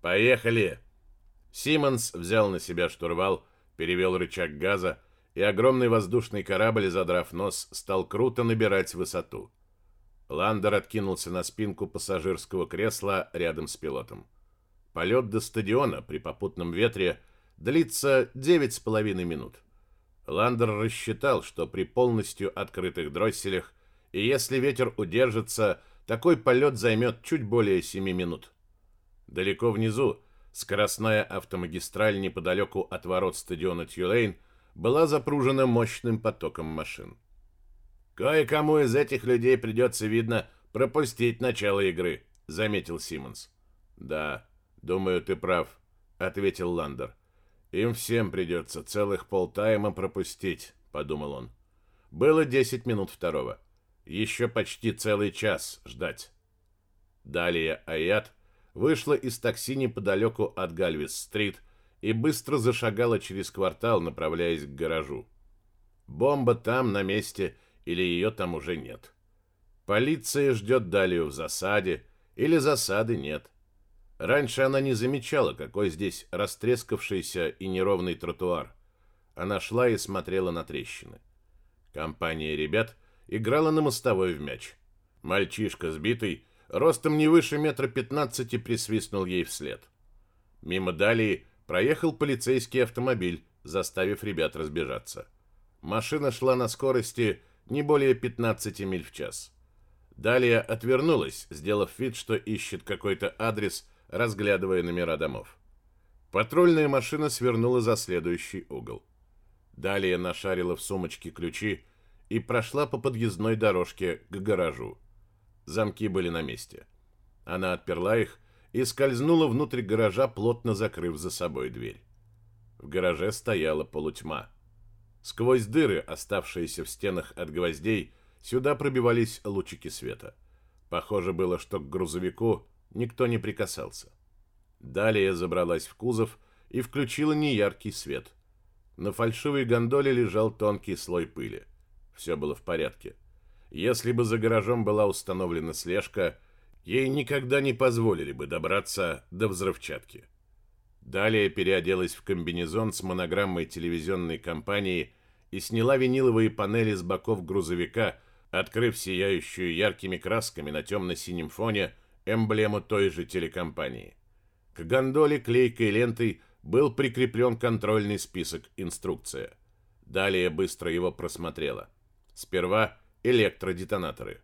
«Поехали!» Симмонс взял на себя штурвал, перевел рычаг газа, и огромный воздушный корабль, задрав нос, стал круто набирать высоту. Ландер откинулся на спинку пассажирского кресла рядом с пилотом. Полет до стадиона при попутном ветре длится 9,5 минут. Ландер рассчитал, что при полностью открытых дросселях, и если ветер удержится, такой полет займет чуть более 7 минут. Далеко внизу скоростная автомагистраль неподалеку от ворот стадиона Тюлейн была запружена мощным потоком машин. «Кое-кому из этих людей придется, видно, пропустить начало игры», — заметил Симмонс. «Да, думаю, ты прав», — ответил Ландер. «Им всем придется целых полтайма пропустить», — подумал он. Было десять минут второго. Еще почти целый час ждать. Далее Аят вышла из такси неподалеку от Гальвис-стрит и быстро зашагала через квартал, направляясь к гаражу. Бомба там, на месте, — или ее там уже нет. Полиция ждет Далию в засаде, или засады нет. Раньше она не замечала, какой здесь растрескавшийся и неровный тротуар. Она шла и смотрела на трещины. Компания ребят играла на мостовой в мяч. Мальчишка, сбитый, ростом не выше метра пятнадцати, присвистнул ей вслед. Мимо Далии проехал полицейский автомобиль, заставив ребят разбежаться. Машина шла на скорости не более 15 миль в час. Далее отвернулась, сделав вид, что ищет какой-то адрес, разглядывая номера домов. Патрульная машина свернула за следующий угол. Далее нашарила в сумочке ключи и прошла по подъездной дорожке к гаражу. Замки были на месте. Она отперла их и скользнула внутрь гаража, плотно закрыв за собой дверь. В гараже стояла полутьма. Сквозь дыры, оставшиеся в стенах от гвоздей, сюда пробивались лучики света. Похоже было, что к грузовику никто не прикасался. Далее забралась в кузов и включила неяркий свет. На фальшивой гондоле лежал тонкий слой пыли. Все было в порядке. Если бы за гаражом была установлена слежка, ей никогда не позволили бы добраться до взрывчатки. Далее переоделась в комбинезон с монограммой телевизионной компании и сняла виниловые панели с боков грузовика, открыв сияющую яркими красками на темно-синем фоне эмблему той же телекомпании. К гондоле клейкой лентой был прикреплен контрольный список «Инструкция». Далее быстро его просмотрела. Сперва электродетонаторы.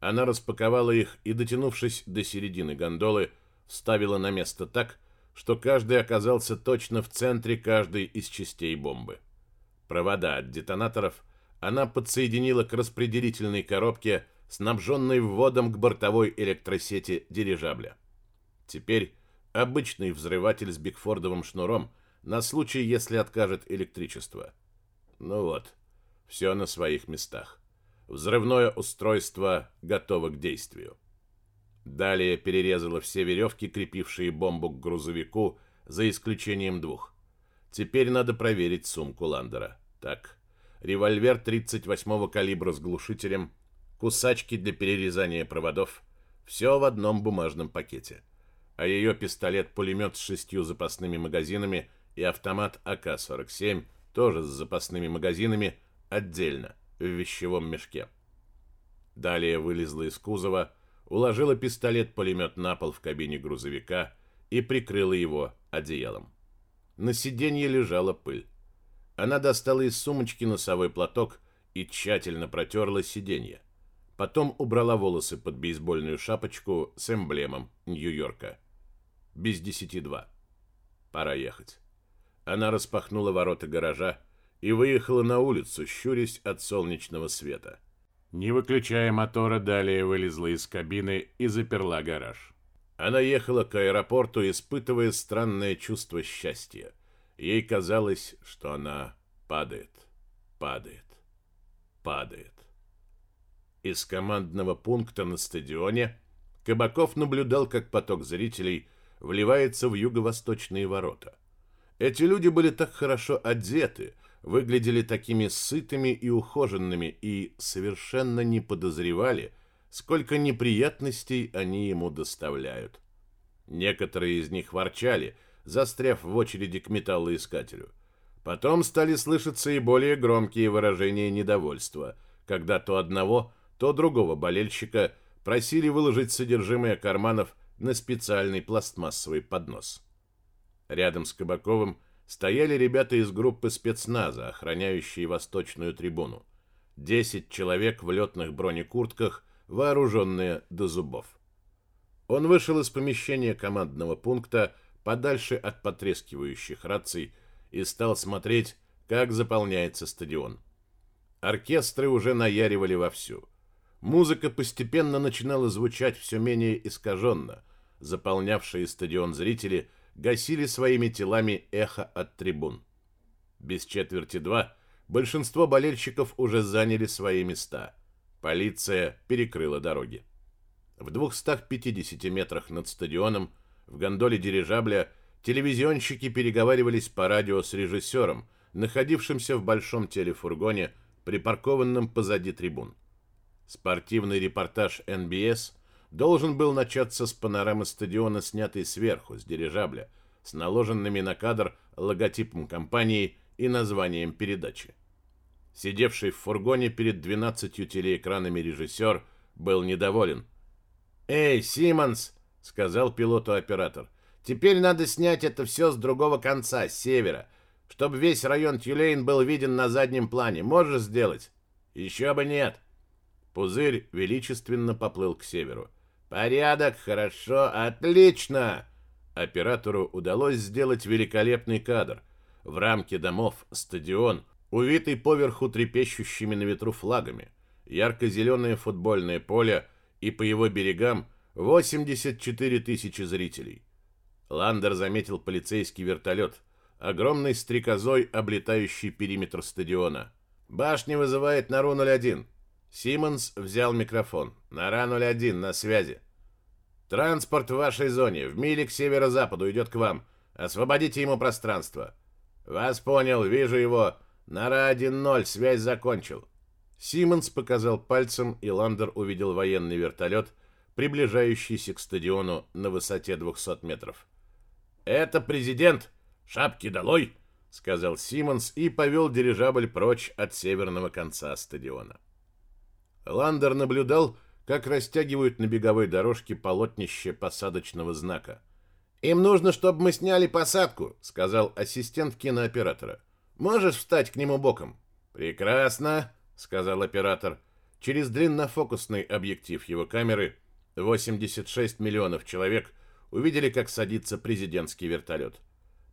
Она распаковала их и, дотянувшись до середины гондолы, вставила на место так, что каждый оказался точно в центре каждой из частей бомбы. Провода от детонаторов она подсоединила к распределительной коробке, снабженной вводом к бортовой электросети дирижабля. Теперь обычный взрыватель с бигфордовым шнуром на случай, если откажет электричество. Ну вот, все на своих местах. Взрывное устройство готово к действию. Далее перерезала все веревки, крепившие бомбу к грузовику, за исключением двух. Теперь надо проверить сумку Ландера. Так, револьвер 38-го калибра с глушителем, кусачки для перерезания проводов, все в одном бумажном пакете. А ее пистолет-пулемет с шестью запасными магазинами и автомат АК-47, тоже с запасными магазинами, отдельно, в вещевом мешке. Далее вылезла из кузова, уложила пистолет-пулемет на пол в кабине грузовика и прикрыла его одеялом. На сиденье лежала пыль. Она достала из сумочки носовой платок и тщательно протерла сиденье. Потом убрала волосы под бейсбольную шапочку с эмблемом Нью-Йорка. Без десяти два. Пора ехать. Она распахнула ворота гаража и выехала на улицу, щурясь от солнечного света. Не выключая мотора, далее вылезла из кабины и заперла гараж. Она ехала к аэропорту, испытывая странное чувство счастья. Ей казалось, что она падает, падает, падает. Из командного пункта на стадионе Кабаков наблюдал, как поток зрителей вливается в юго-восточные ворота. Эти люди были так хорошо одеты – выглядели такими сытыми и ухоженными и совершенно не подозревали, сколько неприятностей они ему доставляют. Некоторые из них ворчали, застряв в очереди к металлоискателю. Потом стали слышаться и более громкие выражения недовольства, когда то одного, то другого болельщика просили выложить содержимое карманов на специальный пластмассовый поднос. Рядом с Кабаковым стояли ребята из группы спецназа, охраняющие восточную трибуну. Десять человек в летных бронекуртках, вооруженные до зубов. Он вышел из помещения командного пункта подальше от потрескивающих раций, и стал смотреть, как заполняется стадион. Оркестры уже наяривали вовсю. Музыка постепенно начинала звучать все менее искаженно. Заполнявшие стадион зрители гасили своими телами эхо от трибун. Без четверти два большинство болельщиков уже заняли свои места. Полиция перекрыла дороги. В 250 метрах над стадионом в гондоле дирижабля телевизионщики переговаривались по радио с режиссером, находившимся в большом телефургоне, припаркованном позади трибун. Спортивный репортаж НБС должен был начаться с панорамы стадиона, снятой сверху, с дирижабля, с наложенными на кадр логотипом компании и названием передачи. Сидевший в фургоне перед 12 телеэкранами режиссер был недоволен. «Эй, Симмонс!» — сказал пилоту-оператор. Теперь надо снять это все с другого конца, с севера, чтобы весь район Тюлейн был виден на заднем плане. Можешь сделать? Еще бы нет. Пузырь величественно поплыл к северу. Порядок, хорошо, отлично. Оператору удалось сделать великолепный кадр. В рамке домов стадион, увитый поверху трепещущими на ветру флагами, ярко-зеленое футбольное поле и по его берегам 84 тысячи зрителей. Ландер заметил полицейский вертолет, огромной стрекозой, облетающий периметр стадиона. «Башня вызывает на РУ-01». Симмонс взял микрофон. «Нора 01, на связи». «Транспорт в вашей зоне, в миле к северо-западу, идет к вам. Освободите ему пространство». «Вас понял, вижу его. Нора 1-0, связь закончил». Симмонс показал пальцем, и Ландер увидел военный вертолет, приближающийся к стадиону на высоте 200 метров. «Это президент! Шапки долой!» — сказал Симмонс и повел дирижабль прочь от северного конца стадиона. Ландер наблюдал, как растягивают на беговой дорожке полотнище посадочного знака. «Им нужно, чтобы мы сняли посадку», — сказал ассистент кинооператора. «Можешь встать к нему боком?» «Прекрасно», — сказал оператор. Через длиннофокусный объектив его камеры 86 миллионов человек — увидели, как садится президентский вертолет.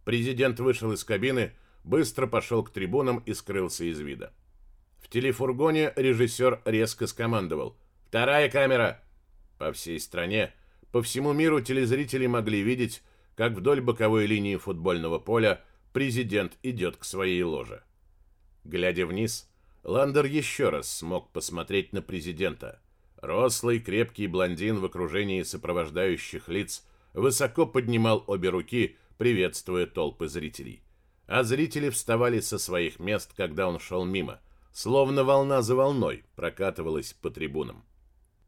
Президент вышел из кабины, быстро пошел к трибунам и скрылся из вида. Телефургоне режиссер резко скомандовал «Вторая камера!». По всей стране, по всему миру телезрители могли видеть, как вдоль боковой линии футбольного поля президент идет к своей ложе. Глядя вниз, Ландер еще раз смог посмотреть на президента. Рослый, крепкий блондин в окружении сопровождающих лиц высоко поднимал обе руки, приветствуя толпы зрителей. А зрители вставали со своих мест, когда он шел мимо, словно волна за волной прокатывалась по трибунам.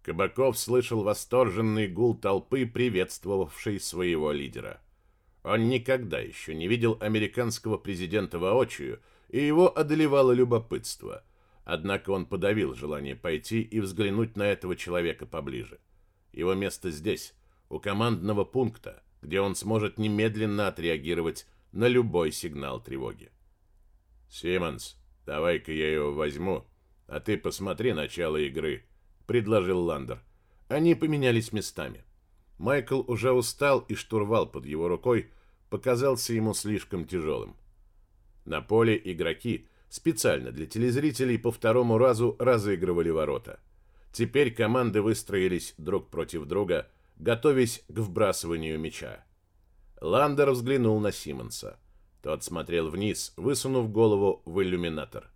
Кабаков слышал восторженный гул толпы, приветствовавшей своего лидера. Он никогда еще не видел американского президента воочию, и его одолевало любопытство. Однако он подавил желание пойти и взглянуть на этого человека поближе. Его место здесь, у командного пункта, где он сможет немедленно отреагировать на любой сигнал тревоги. «Симмонс, давай-ка я его возьму, а ты посмотри начало игры», — предложил Ландер. Они поменялись местами. Майкл уже устал, и штурвал под его рукой показался ему слишком тяжелым. На поле игроки специально для телезрителей по второму разу разыгрывали ворота. Теперь команды выстроились друг против друга, готовясь к вбрасыванию мяча. Ландер взглянул на Симмонса. Тот смотрел вниз, высунув голову в иллюминатор.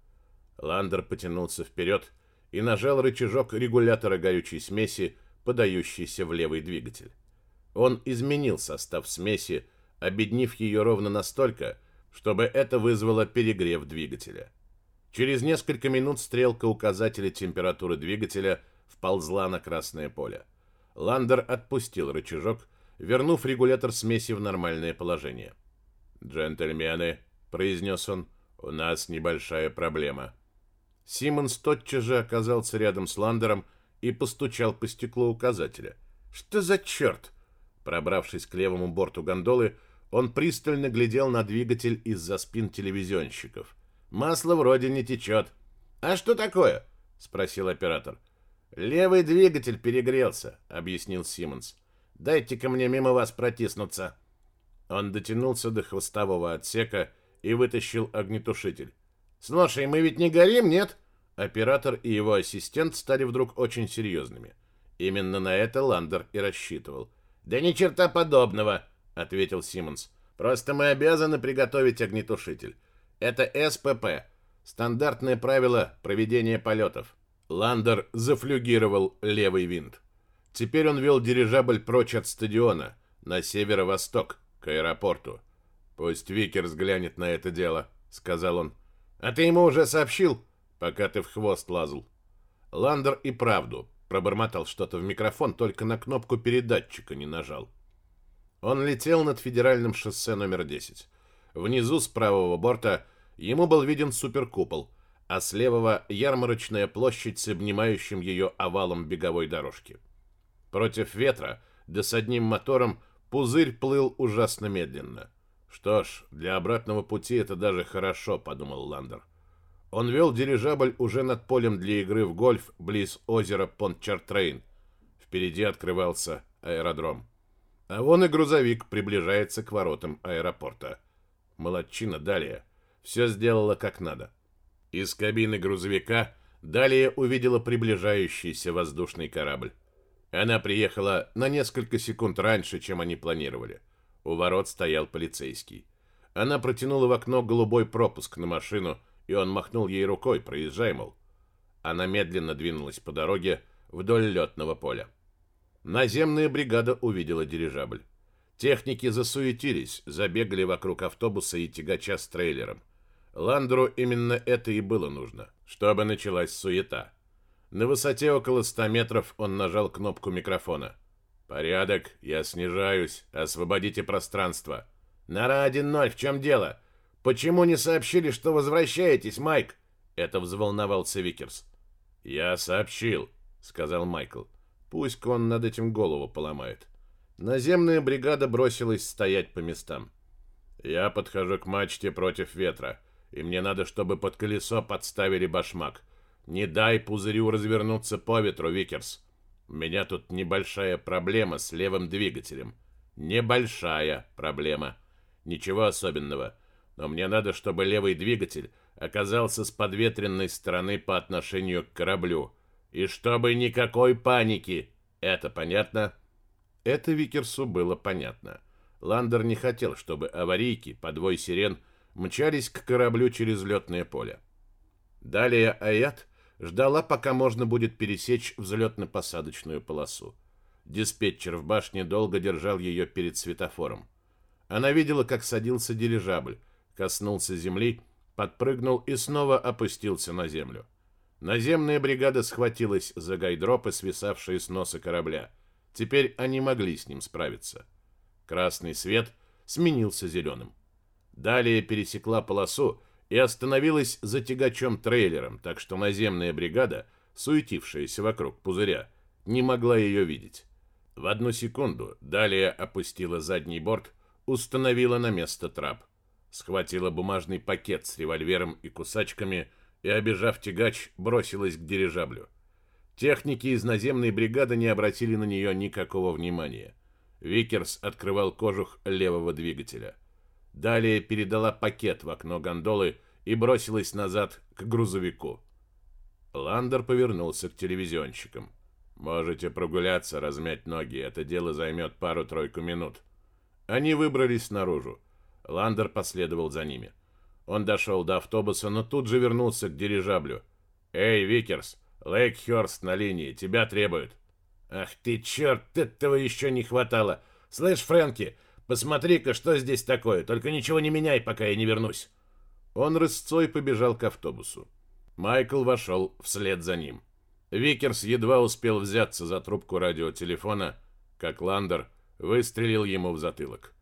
Ландер потянулся вперед и нажал рычажок регулятора горючей смеси, подающейся в левый двигатель. Он изменил состав смеси, обеднив ее ровно настолько, чтобы это вызвало перегрев двигателя. Через несколько минут стрелка указателя температуры двигателя вползла на красное поле. Ландер отпустил рычажок, вернув регулятор смеси в нормальное положение. «Джентльмены», — произнес он, — «у нас небольшая проблема». Симмонс тотчас же оказался рядом с Ландером и постучал по стеклу указателя. «Что за черт?» Пробравшись к левому борту гондолы, он пристально глядел на двигатель из-за спин телевизионщиков. «Масло вроде не течет». «А что такое?» — спросил оператор. «Левый двигатель перегрелся», — объяснил Симмонс. «Дайте-ка мне мимо вас протиснуться». Он дотянулся до хвостового отсека и вытащил огнетушитель. «Слушай, мы ведь не горим, нет?» Оператор и его ассистент стали вдруг очень серьезными. Именно на это Ландер и рассчитывал. «Да ни черта подобного», — ответил Симмонс. «Просто мы обязаны приготовить огнетушитель. Это СПП. Стандартное правило проведения полетов. Ландер зафлюгировал левый винт. Теперь он вел дирижабль прочь от стадиона, на северо-восток, к аэропорту. «Пусть Викерс взглянет на это дело», — сказал он. «А ты ему уже сообщил?» «Пока ты в хвост лазал». Ландер и правду пробормотал что-то в микрофон, только на кнопку передатчика не нажал. Он летел над федеральным шоссе номер 10. Внизу с правого борта ему был виден суперкупол — а с левого ярмарочная площадь с обнимающим ее овалом беговой дорожки. Против ветра, да с одним мотором, пузырь плыл ужасно медленно. Что ж, для обратного пути это даже хорошо, подумал Ландер. Он вел дирижабль уже над полем для игры в гольф близ озера Пончартрейн. Впереди открывался аэродром. А вон и грузовик приближается к воротам аэропорта. Молодчина далее. Все сделала как надо. Из кабины грузовика далее увидела приближающийся воздушный корабль. Она приехала на несколько секунд раньше, чем они планировали. У ворот стоял полицейский. Она протянула в окно голубой пропуск на машину, и он махнул ей рукой, проезжай, мол. Она медленно двинулась по дороге вдоль летного поля. Наземная бригада увидела дирижабль. Техники засуетились, забегали вокруг автобуса и тягача с трейлером. Ландру именно это и было нужно, чтобы началась суета. На высоте около 100 метров он нажал кнопку микрофона. «Порядок, я снижаюсь. Освободите пространство». «Нора 1-0, в чем дело? Почему не сообщили, что возвращаетесь, Майк?» Это взволновался Викерс. «Я сообщил», — сказал Майкл. «Пусть он над этим голову поломает». Наземная бригада бросилась стоять по местам. «Я подхожу к мачте против ветра и мне надо, чтобы под колесо подставили башмак. Не дай пузырю развернуться по ветру, Викерс. У меня тут небольшая проблема с левым двигателем. Небольшая проблема. Ничего особенного. Но мне надо, чтобы левый двигатель оказался с подветренной стороны по отношению к кораблю. И чтобы никакой паники. Это понятно? Это Викерсу было понятно. Ландер не хотел, чтобы аварийки под вой сирен – мчались к кораблю через летное поле. Далее Аят ждала, пока можно будет пересечь взлетно-посадочную полосу. Диспетчер в башне долго держал ее перед светофором. Она видела, как садился дирижабль, коснулся земли, подпрыгнул и снова опустился на землю. Наземная бригада схватилась за гайдропы, свисавшие с носа корабля. Теперь они могли с ним справиться. Красный свет сменился зеленым. Далее пересекла полосу и остановилась за тягачом-трейлером, так что наземная бригада, суетившаяся вокруг пузыря, не могла ее видеть. В одну секунду далее опустила задний борт, установила на место трап. Схватила бумажный пакет с револьвером и кусачками и, обежав тягач, бросилась к дирижаблю. Техники из наземной бригады не обратили на нее никакого внимания. Викерс открывал кожух левого двигателя. Далиа передала пакет в окно гондолы и бросилась назад к грузовику. Ландер повернулся к телевизионщикам. «Можете прогуляться, размять ноги. Это дело займет пару-тройку минут». Они выбрались наружу. Ландер последовал за ними. Он дошел до автобуса, но тут же вернулся к дирижаблю. «Эй, Викерс, Лейкхёрст на линии, тебя требуют». «Ах ты, черт, этого еще не хватало! Слышь, Фрэнки, Посмотри-ка, что здесь такое. Только ничего не меняй, пока я не вернусь. Он рысцой побежал к автобусу. Майкл вошел вслед за ним. Викерс едва успел взяться за трубку радиотелефона, как Ландер выстрелил ему в затылок.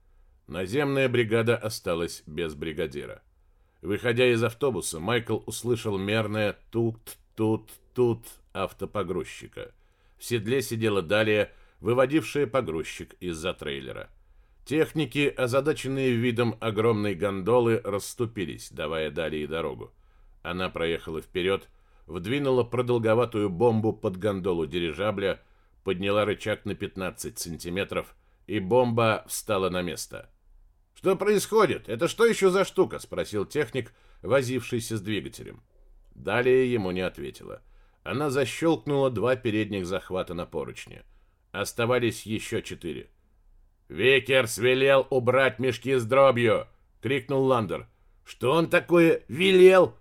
Наземная бригада осталась без бригадира. Выходя из автобуса, Майкл услышал мерное тут-тут-тут автопогрузчика. В седле сидела Далия, выводившая погрузчик из-за трейлера. Техники, озадаченные видом огромной гондолы, расступились, давая Далии дорогу. Она проехала вперед, вдвинула продолговатую бомбу под гондолу дирижабля, подняла рычаг на 15 сантиметров, и бомба встала на место. «Что происходит? Это что еще за штука?» — спросил техник, возившийся с двигателем. Далиа ему не ответила. Она защелкнула два передних захвата на поручне. Оставались еще четыре. «Викерс велел убрать мешки с дробью!» — крикнул Ландер. «Что он такое велел?»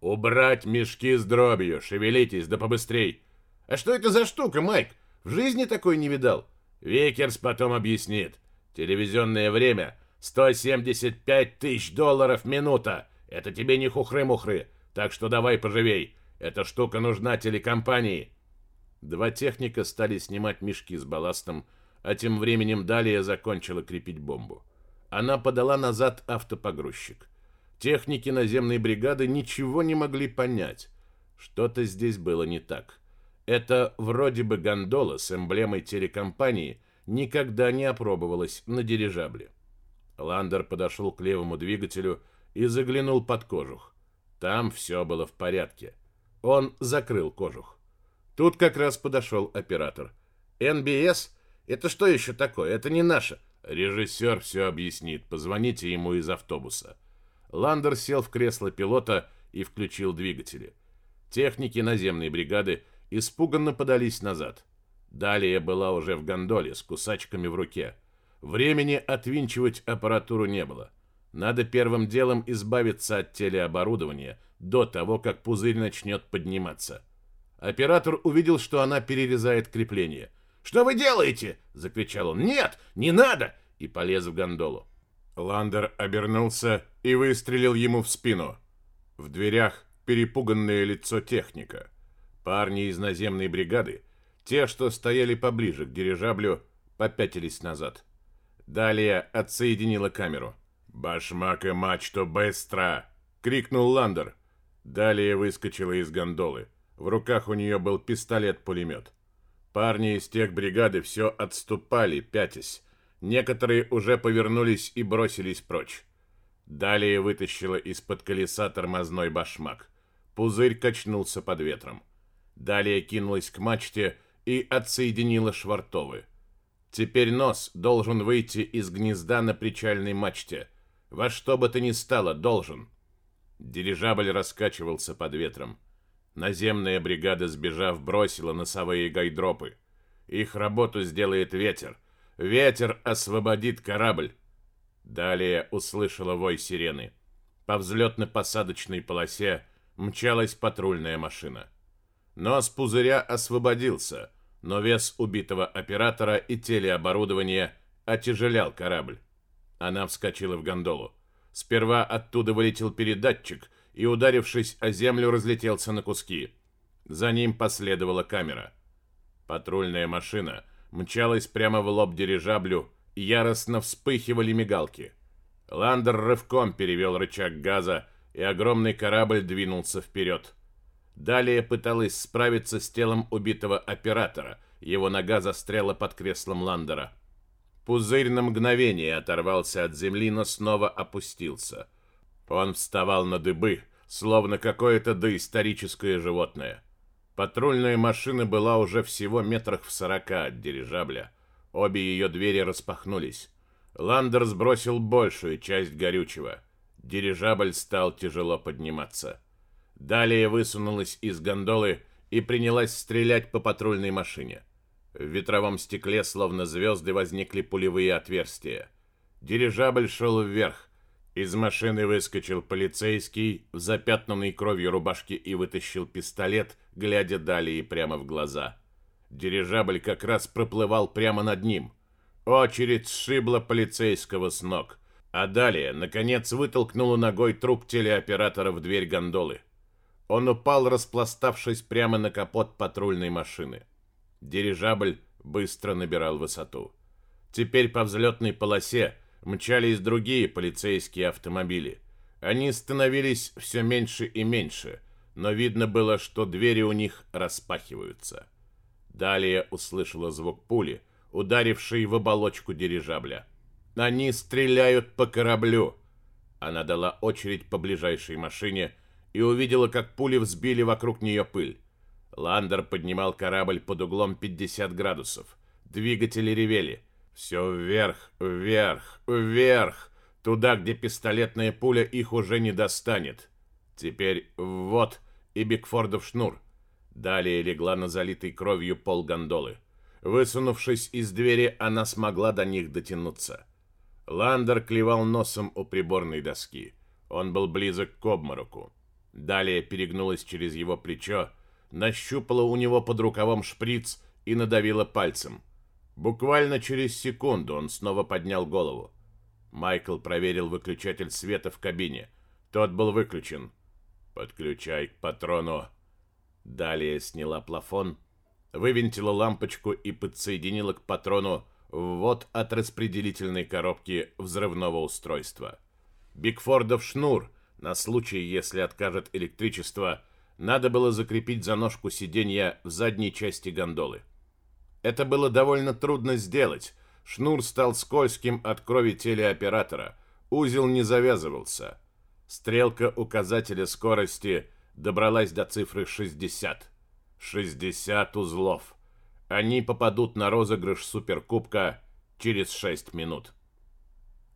«Убрать мешки с дробью! Шевелитесь, да побыстрей!» «А что это за штука, Майк? В жизни такой не видал!» «Викерс потом объяснит. Телевизионное время 175 тысяч долларов минута. Это тебе не хухры-мухры. Так что давай поживей. Эта штука нужна телекомпании. Два техника стали снимать мешки с балластом, а тем временем Далия закончила крепить бомбу. Она подала назад автопогрузчик. Техники наземной бригады ничего не могли понять. Что-то здесь было не так. Это вроде бы гондола с эмблемой телекомпании никогда не опробовалась на дирижабле. Ландер подошел к левому двигателю и заглянул под кожух. Там все было в порядке. Он закрыл кожух. Тут как раз подошел оператор. «НБС? Это что еще такое? Это не наше». Режиссер все объяснит. Позвоните ему из автобуса. Ландер сел в кресло пилота и включил двигатели. Техники наземной бригады испуганно подались назад. Далее была уже в гондоле с кусачками в руке. Времени отвинчивать аппаратуру не было. Надо первым делом избавиться от телеоборудования до того, как пузырь начнет подниматься. Оператор увидел, что она перерезает крепление. «Что вы делаете?» — закричал он. «Нет, не надо!» и полез в гондолу. Ландер обернулся и выстрелил ему в спину. В дверях перепуганное лицо техника. Парни из наземной бригады, те, что стояли поближе к дирижаблю, попятились назад. Далее отсоединила камеру. «Башмак и мачту быстро!» — крикнул Ландер. Далее выскочила из гондолы. В руках у нее был пистолет-пулемет. Парни из тех бригады все отступали, пятясь. Некоторые уже повернулись и бросились прочь. Далее вытащила из-под колеса тормозной башмак. Пузырь качнулся под ветром. Далее кинулась к мачте и отсоединила швартовы. Теперь нос должен выйти из гнезда на причальной мачте. Во что бы то ни стало, должен. Дирижабль раскачивался под ветром. Наземная бригада, сбежав, бросила носовые гайдропы. Их работу сделает ветер. Ветер освободит корабль. Далее услышала вой сирены. По взлетно-посадочной полосе мчалась патрульная машина. Нос пузыря освободился — но вес убитого оператора и телеоборудования отяжелял корабль. Она вскочила в гондолу. Сперва оттуда вылетел передатчик и, ударившись о землю, разлетелся на куски. За ним последовала камера. Патрульная машина мчалась прямо в лоб дирижаблю, и яростно вспыхивали мигалки. Ландер рывком перевел рычаг газа, и огромный корабль двинулся вперед. Далее пыталась справиться с телом убитого оператора. Его нога застряла под креслом Ландера. Пузырь на мгновение оторвался от земли, но снова опустился. Он вставал на дыбы, словно какое-то доисторическое животное. Патрульная машина была уже всего метрах в сорока от дирижабля. Обе ее двери распахнулись. Ландер сбросил большую часть горючего. Дирижабль стал тяжело подниматься. Далее высунулась из гондолы и принялась стрелять по патрульной машине. В ветровом стекле, словно звезды, возникли пулевые отверстия. Дирижабль шел вверх. Из машины выскочил полицейский в запятнанной кровью рубашке и вытащил пистолет, глядя далее прямо в глаза. Дирижабль как раз проплывал прямо над ним. Очередь сшибла полицейского с ног. А далее, наконец, вытолкнула ногой труп телеоператора в дверь гондолы. Он упал, распластавшись прямо на капот патрульной машины. Дирижабль быстро набирал высоту. Теперь по взлетной полосе мчались другие полицейские автомобили. Они становились все меньше и меньше, но видно было, что двери у них распахиваются. Далее услышала звук пули, ударившей в оболочку дирижабля. Они стреляют по кораблю. Она дала очередь по ближайшей машине и увидела, как пули взбили вокруг нее пыль. Ландер поднимал корабль под углом 50 градусов. Двигатели ревели. Все вверх, вверх, вверх, туда, где пистолетная пуля их уже не достанет. Теперь вот и Бигфордов шнур. Далее легла на залитой кровью пол гондолы. Высунувшись из двери, она смогла до них дотянуться. Ландер клевал носом у приборной доски. Он был близок к обмороку. Далее перегнулась через его плечо, нащупала у него под рукавом шприц и надавила пальцем. Буквально через секунду он снова поднял голову. Майкл проверил выключатель света в кабине. Тот был выключен. «Подключай к патрону». Далее сняла плафон, вывинтила лампочку и подсоединила к патрону ввод от распределительной коробки взрывного устройства. Бигфордов шнур, на случай, если откажет электричество, надо было закрепить за ножку сиденья в задней части гондолы. Это было довольно трудно сделать. Шнур стал скользким от крови телеоператора. Узел не завязывался. Стрелка указателя скорости добралась до цифры 60. 60 узлов. Они попадут на розыгрыш Суперкубка через 6 минут.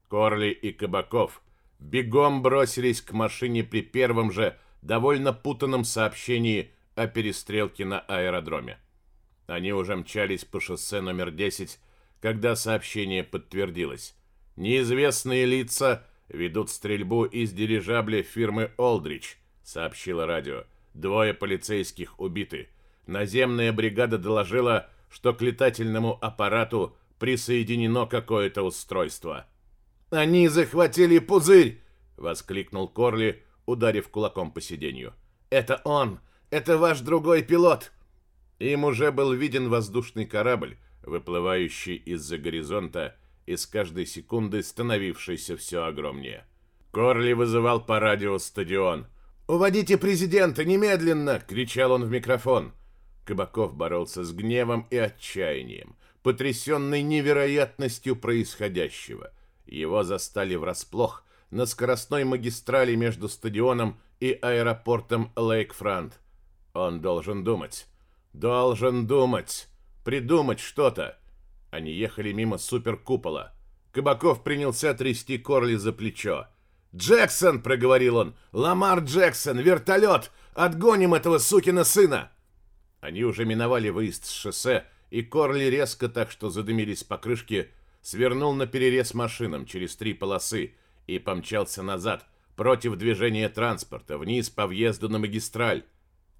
Корли и Кабаков бегом бросились к машине при первом же довольно путанном сообщении о перестрелке на аэродроме. Они уже мчались по шоссе номер 10, когда сообщение подтвердилось. Неизвестные лица ведут стрельбу из дирижабля фирмы «Олдрич», сообщило радио. Двое полицейских убиты. Наземная бригада доложила, что к летательному аппарату присоединено какое-то устройство. «Они захватили пузырь!» — воскликнул Корли, ударив кулаком по сиденью. «Это он! Это ваш другой пилот!» Им уже был виден воздушный корабль, выплывающий из-за горизонта и с каждой секунды становившийся все огромнее. Корли вызывал по радио стадион. «Уводите президента немедленно!» — кричал он в микрофон. Кабаков боролся с гневом и отчаянием, потрясенный невероятностью происходящего. Его застали врасплох на скоростной магистрали между стадионом и аэропортом Лейкфрант. Он должен думать. Должен думать, придумать что-то. Они ехали мимо суперкупола. Кабаков принялся трясти Корли за плечо. «Джексон!» — проговорил он. «Ламар Джексон! Вертолет! Отгоним этого сукина сына!» Они уже миновали выезд с шоссе, и Корли резко, так что задымились покрышки, свернул на перерез машинам через три полосы и помчался назад, против движения транспорта, вниз по въезду на магистраль.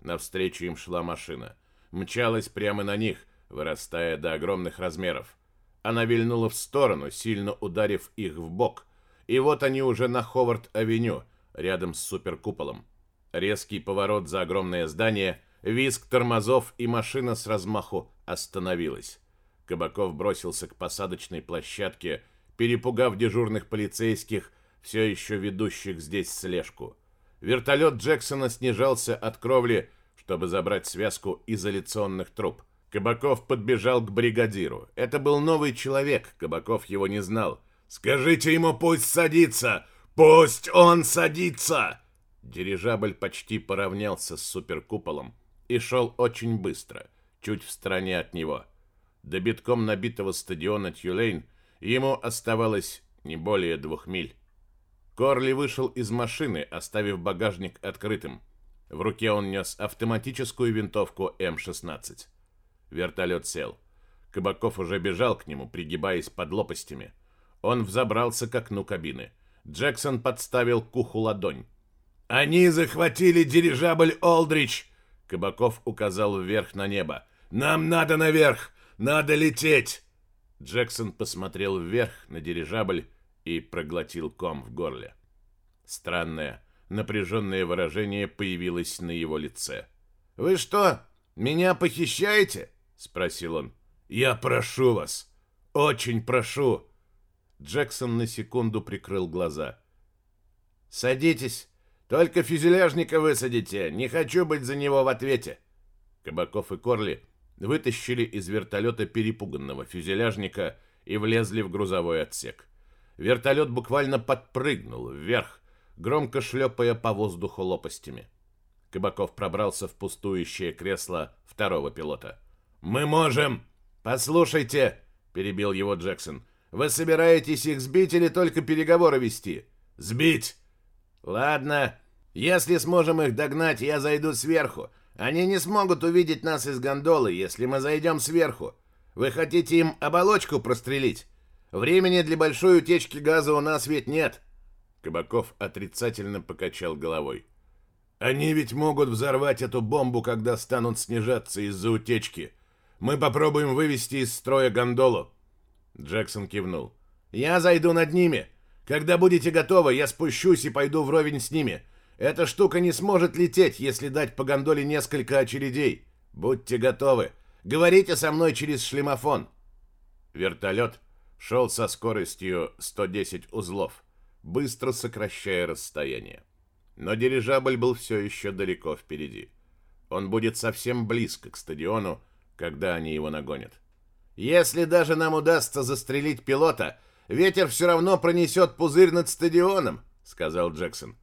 Навстречу им шла машина мчалась прямо на них, вырастая до огромных размеров. Она вильнула в сторону, сильно ударив их в бок. И вот они уже на Ховард-авеню, рядом с суперкуполом. Резкий поворот за огромное здание, визг тормозов, и машина с размаху остановилась. Кабаков бросился к посадочной площадке, перепугав дежурных полицейских, все еще ведущих здесь слежку. Вертолет Джексона снижался от кровли, чтобы забрать связку изоляционных труб. Кабаков подбежал к бригадиру. Это был новый человек, Кабаков его не знал. «Скажите ему, пусть садится! Пусть он садится!» Дирижабль почти поравнялся с суперкуполом и шел очень быстро, чуть в стороне от него. До битком набитого стадиона Тюлейн ему оставалось не более двух миль. Корли вышел из машины, оставив багажник открытым. В руке он нес автоматическую винтовку М-16. Вертолет сел. Кабаков уже бежал к нему, пригибаясь под лопастями. Он взобрался к окну кабины. Джексон подставил к уху ладонь. «Они захватили дирижабль Олдрич!» Кабаков указал вверх на небо. «Нам надо наверх! Надо лететь!» Джексон посмотрел вверх на дирижабль и проглотил ком в горле. Странное, Напряженное выражение появилось на его лице. «Вы что, меня похищаете?» — спросил он. «Я прошу вас, очень прошу!» Джексон на секунду прикрыл глаза. «Садитесь, только фюзеляжника высадите, не хочу быть за него в ответе!» Кабаков и Корли вытащили из вертолета перепуганного фюзеляжника и влезли в грузовой отсек. Вертолет буквально подпрыгнул вверх, громко шлепая по воздуху лопастями. Кабаков пробрался в пустующее кресло второго пилота. «Мы можем!» «Послушайте!» — перебил его Джексон. «Вы собираетесь их сбить или только переговоры вести?» «Сбить!» «Ладно. Если сможем их догнать, я зайду сверху. Они не смогут увидеть нас из гондолы, если мы зайдем сверху. Вы хотите им оболочку прострелить? Времени для большой утечки газа у нас ведь нет!» Кабаков отрицательно покачал головой. Они ведь могут взорвать эту бомбу, когда станут снижаться из-за утечки. Мы попробуем вывести из строя гондолу. Джексон кивнул. Я зайду над ними. Когда будете готовы, я спущусь и пойду вровень с ними. Эта штука не сможет лететь, если дать по гондоле несколько очередей. Будьте готовы. Говорите со мной через шлемофон. Вертолет шел со скоростью 110 узлов, быстро сокращая расстояние. Но дирижабль был все еще далеко впереди. Он будет совсем близко к стадиону, когда они его нагонят. Если даже нам удастся застрелить пилота, ветер все равно пронесет пузырь над стадионом, сказал Джексон.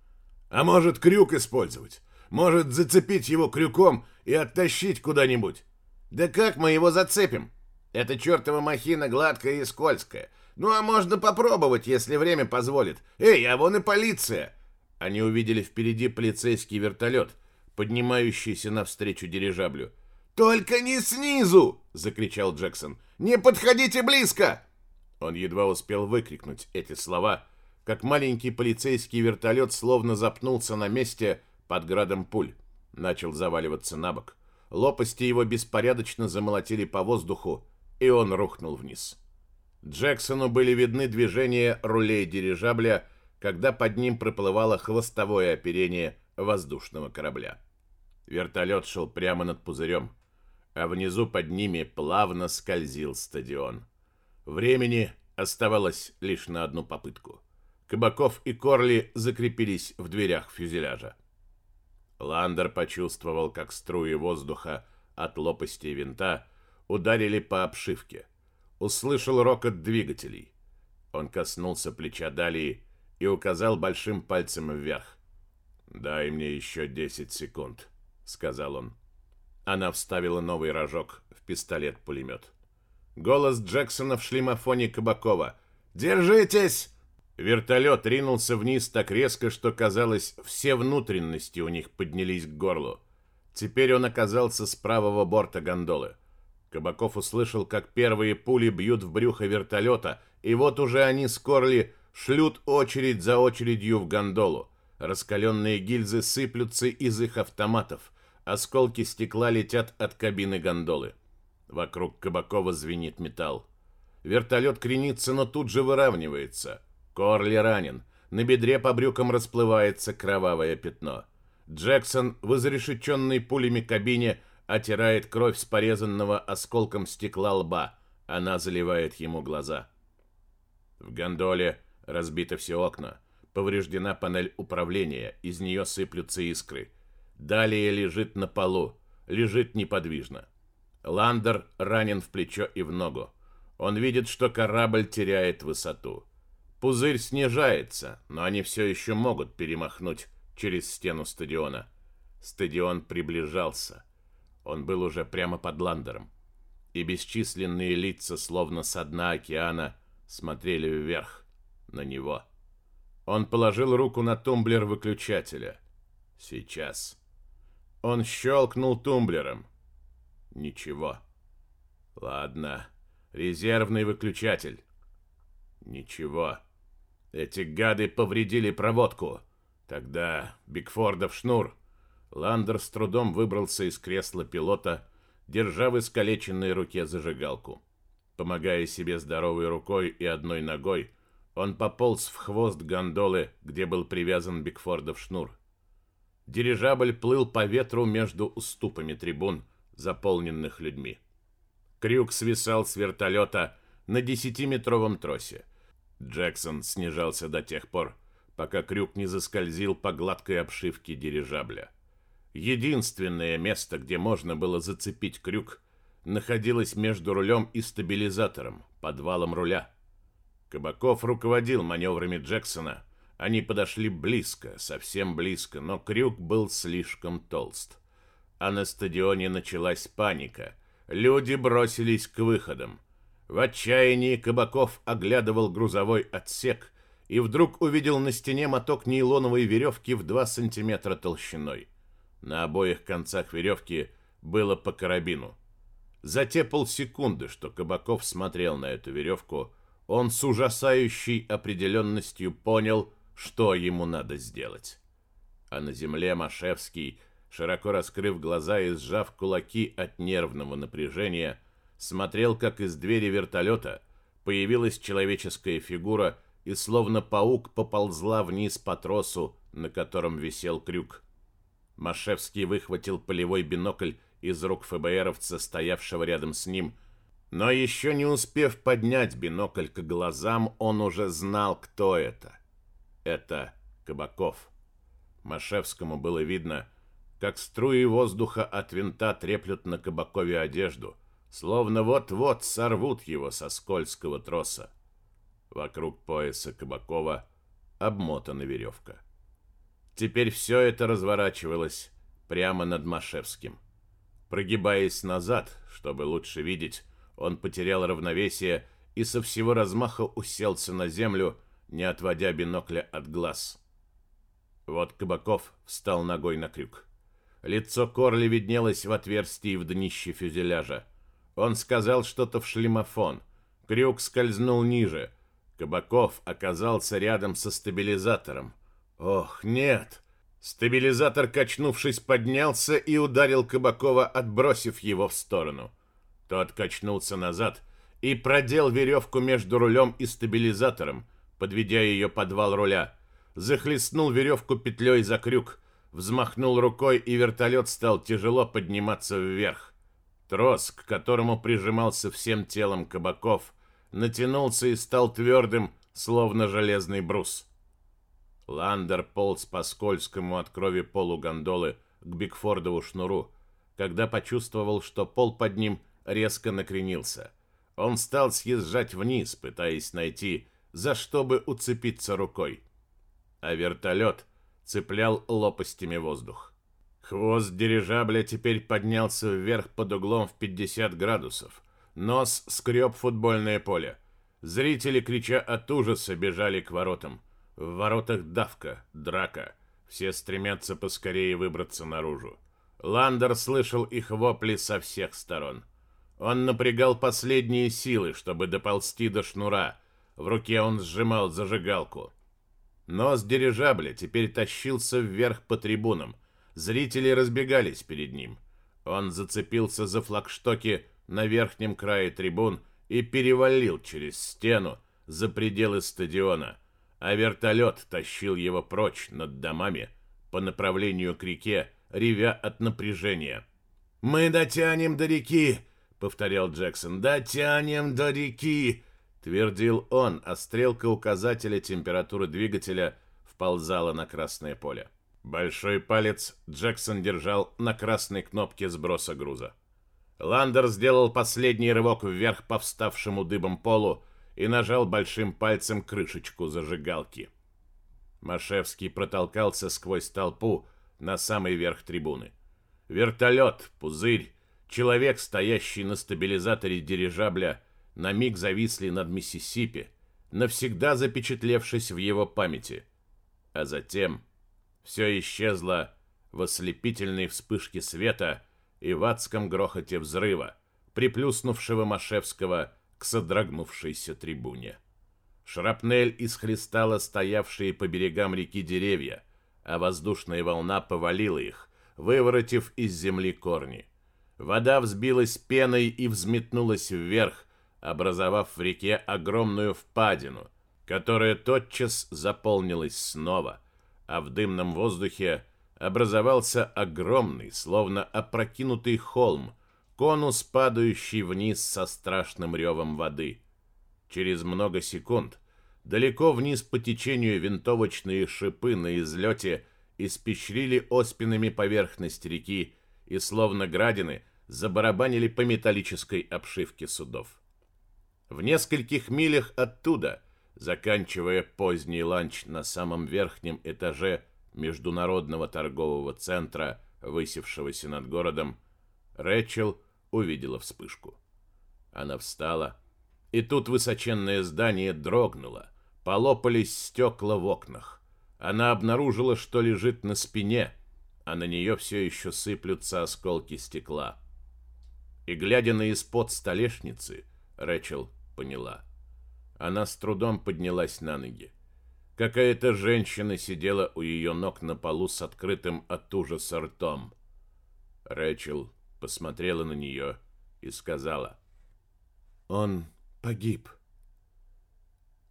А может крюк использовать? Может зацепить его крюком и оттащить куда-нибудь? Да как мы его зацепим? Эта чертова махина гладкая и скользкая. Ну а можно попробовать, если время позволит. Эй, а вон и полиция. Они увидели впереди полицейский вертолет, поднимающийся навстречу дирижаблю. «Только не снизу!» — закричал Джексон. «Не подходите близко!» Он едва успел выкрикнуть эти слова, как маленький полицейский вертолет словно запнулся на месте под градом пуль. Начал заваливаться на бок. Лопасти его беспорядочно замолотили по воздуху, и он рухнул вниз. Джексону были видны движения рулей дирижабля, когда под ним проплывало хвостовое оперение воздушного корабля. Вертолет шел прямо над пузырем, а внизу под ними плавно скользил стадион. Времени оставалось лишь на одну попытку. Кабаков и Корли закрепились в дверях фюзеляжа. Ландер почувствовал, как струи воздуха от лопасти винта ударили по обшивке. Услышал рокот двигателей. Он коснулся плеча Далии и указал большим пальцем вверх. «Дай мне еще 10 секунд», — сказал он. Она вставила новый рожок в пистолет-пулемет. Голос Джексона в шлемофоне Кабакова. «Держитесь!» Вертолет ринулся вниз так резко, что, казалось, все внутренности у них поднялись к горлу. Теперь он оказался с правого борта гондолы. Кабаков услышал, как первые пули бьют в брюхо вертолета, и вот уже они с Корли шлют очередь за очередью в гондолу. Раскаленные гильзы сыплются из их автоматов. Осколки стекла летят от кабины гондолы. Вокруг Кабакова звенит металл. Вертолет кренится, но тут же выравнивается. Корли ранен. На бедре по брюкам расплывается кровавое пятно. Джексон в изрешеченной пулями кабине отирает кровь с порезанного осколком стекла лба. Она заливает ему глаза. В гондоле Разбиты все окна. Повреждена панель управления, из нее сыплются искры. Далее лежит на полу, лежит неподвижно. Ландер ранен в плечо и в ногу. Он видит, что корабль теряет высоту. Пузырь снижается, но они все еще могут перемахнуть через стену стадиона. Стадион приближался. Он был уже прямо под Ландером. И бесчисленные лица, словно со дна океана, смотрели вверх на него. Он положил руку на тумблер выключателя. Сейчас. Он щелкнул тумблером. Ничего. Ладно. Резервный выключатель. Ничего. Эти гады повредили проводку. Тогда бикфордов шнур. Ландер с трудом выбрался из кресла пилота, держа в искалеченной руке зажигалку. Помогая себе здоровой рукой и одной ногой, он пополз в хвост гондолы, где был привязан бикфордов шнур. Дирижабль плыл по ветру между уступами трибун, заполненных людьми. Крюк свисал с вертолета на десятиметровом тросе. Джексон снижался до тех пор, пока крюк не заскользил по гладкой обшивке дирижабля. Единственное место, где можно было зацепить крюк, находилось между рулем и стабилизатором, подвалом руля. Кабаков руководил маневрами Джексона. Они подошли близко, совсем близко, но крюк был слишком толст. А на стадионе началась паника. Люди бросились к выходам. В отчаянии Кабаков оглядывал грузовой отсек и вдруг увидел на стене моток нейлоновой веревки в 2 сантиметра толщиной. На обоих концах веревки было по карабину. За те полсекунды, что Кабаков смотрел на эту веревку, он с ужасающей определенностью понял, что ему надо сделать. А на земле Машевский, широко раскрыв глаза и сжав кулаки от нервного напряжения, смотрел, как из двери вертолета появилась человеческая фигура и словно паук поползла вниз по тросу, на котором висел крюк. Машевский выхватил полевой бинокль из рук ФБРовца, стоявшего рядом с ним, но еще не успев поднять бинокль к глазам, он уже знал, кто это. Это Кабаков. Машевскому было видно, как струи воздуха от винта треплют на Кабакове одежду, словно вот-вот сорвут его со скользкого троса. Вокруг пояса Кабакова обмотана веревка. Теперь все это разворачивалось прямо над Машевским. Прогибаясь назад, чтобы лучше видеть, он потерял равновесие и со всего размаха уселся на землю, не отводя бинокля от глаз. Вот Кабаков встал ногой на крюк. Лицо Корли виднелось в отверстии в днище фюзеляжа. Он сказал что-то в шлемофон. Крюк скользнул ниже. Кабаков оказался рядом со стабилизатором. Ох, нет! Стабилизатор, качнувшись, поднялся и ударил Кабакова, отбросив его в сторону. Тот качнулся назад и продел веревку между рулем и стабилизатором, подведя ее подвал руля. Захлестнул веревку петлей за крюк, взмахнул рукой, и вертолет стал тяжело подниматься вверх. Трос, к которому прижимался всем телом Кабаков, натянулся и стал твердым, словно железный брус. Ландер полз по скользкому от крови полу гондолы к Бигфордову шнуру, когда почувствовал, что пол под ним резко накренился. Он стал съезжать вниз, пытаясь найти, за что бы уцепиться рукой. А вертолет цеплял лопастями воздух. Хвост дирижабля теперь поднялся вверх под углом в 50 градусов. Нос скреб футбольное поле. Зрители, крича от ужаса, бежали к воротам. В воротах давка, драка. Все стремятся поскорее выбраться наружу. Ландер слышал их вопли со всех сторон. Он напрягал последние силы, чтобы доползти до шнура. В руке он сжимал зажигалку. Нос дирижабля теперь тащился вверх по трибунам. Зрители разбегались перед ним. Он зацепился за флагштоки на верхнем крае трибун и перевалил через стену за пределы стадиона – а вертолет тащил его прочь над домами по направлению к реке, ревя от напряжения. «Мы дотянем до реки!» — повторял Джексон. «Дотянем до реки!» — твердил он, а стрелка указателя температуры двигателя вползала на красное поле. Большой палец Джексон держал на красной кнопке сброса груза. Ландер сделал последний рывок вверх по вставшему дыбом полу, и нажал большим пальцем крышечку зажигалки. Машевский протолкался сквозь толпу на самый верх трибуны. Вертолет, пузырь, человек, стоящий на стабилизаторе дирижабля, на миг зависли над Миссисипи, навсегда запечатлевшись в его памяти. А затем все исчезло в ослепительной вспышке света и в адском грохоте взрыва, приплюснувшего Машевского к содрогнувшейся трибуне. Шрапнель исхлестала стоявшие по берегам реки деревья, а воздушная волна повалила их, выворотив из земли корни. Вода взбилась пеной и взметнулась вверх, образовав в реке огромную впадину, которая тотчас заполнилась снова, а в дымном воздухе образовался огромный, словно опрокинутый холм, конус, падающий вниз со страшным ревом воды. Через много секунд далеко вниз по течению винтовочные шипы на излете испещрили оспинами поверхность реки и, словно градины, забарабанили по металлической обшивке судов. В нескольких милях оттуда, заканчивая поздний ланч на самом верхнем этаже международного торгового центра, высевшегося над городом, Рэчел увидела вспышку. Она встала, и тут высоченное здание дрогнуло, полопались стекла в окнах. Она обнаружила, что лежит на спине, а на нее все еще сыплются осколки стекла. И, глядя на из-под столешницы, Рэчел поняла. Она с трудом поднялась на ноги. Какая-то женщина сидела у ее ног на полу с открытым от ужаса ртом. Рэчел посмотрела на нее и сказала. «Он погиб».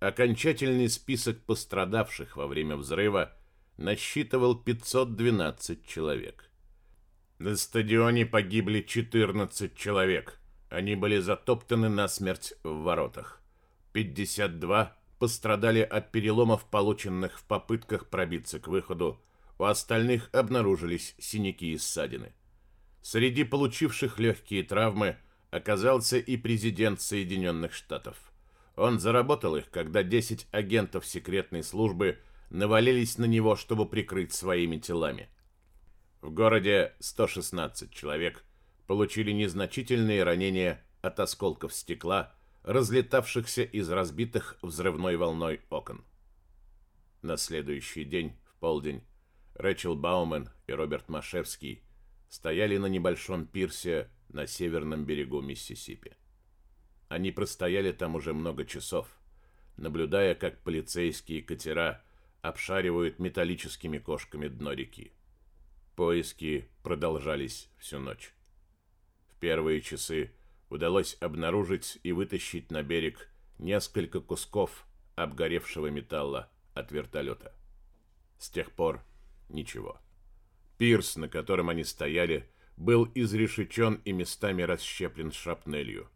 Окончательный список пострадавших во время взрыва насчитывал 512 человек. На стадионе погибли 14 человек. Они были затоптаны насмерть в воротах. 52 пострадали от переломов, полученных в попытках пробиться к выходу. У остальных обнаружились синяки и ссадины. Среди получивших легкие травмы оказался и президент Соединенных Штатов. Он заработал их, когда 10 агентов секретной службы навалились на него, чтобы прикрыть своими телами. В городе 116 человек получили незначительные ранения от осколков стекла, разлетавшихся из разбитых взрывной волной окон. На следующий день, в полдень, Рэчел Баумен и Роберт Машевский стояли на небольшом пирсе на северном берегу Миссисипи. Они простояли там уже много часов, наблюдая, как полицейские катера обшаривают металлическими кошками дно реки. Поиски продолжались всю ночь. В первые часы удалось обнаружить и вытащить на берег несколько кусков обгоревшего металла от вертолета. С тех пор ничего. Пирс, на котором они стояли, был изрешечен и местами расщеплен шрапнелью.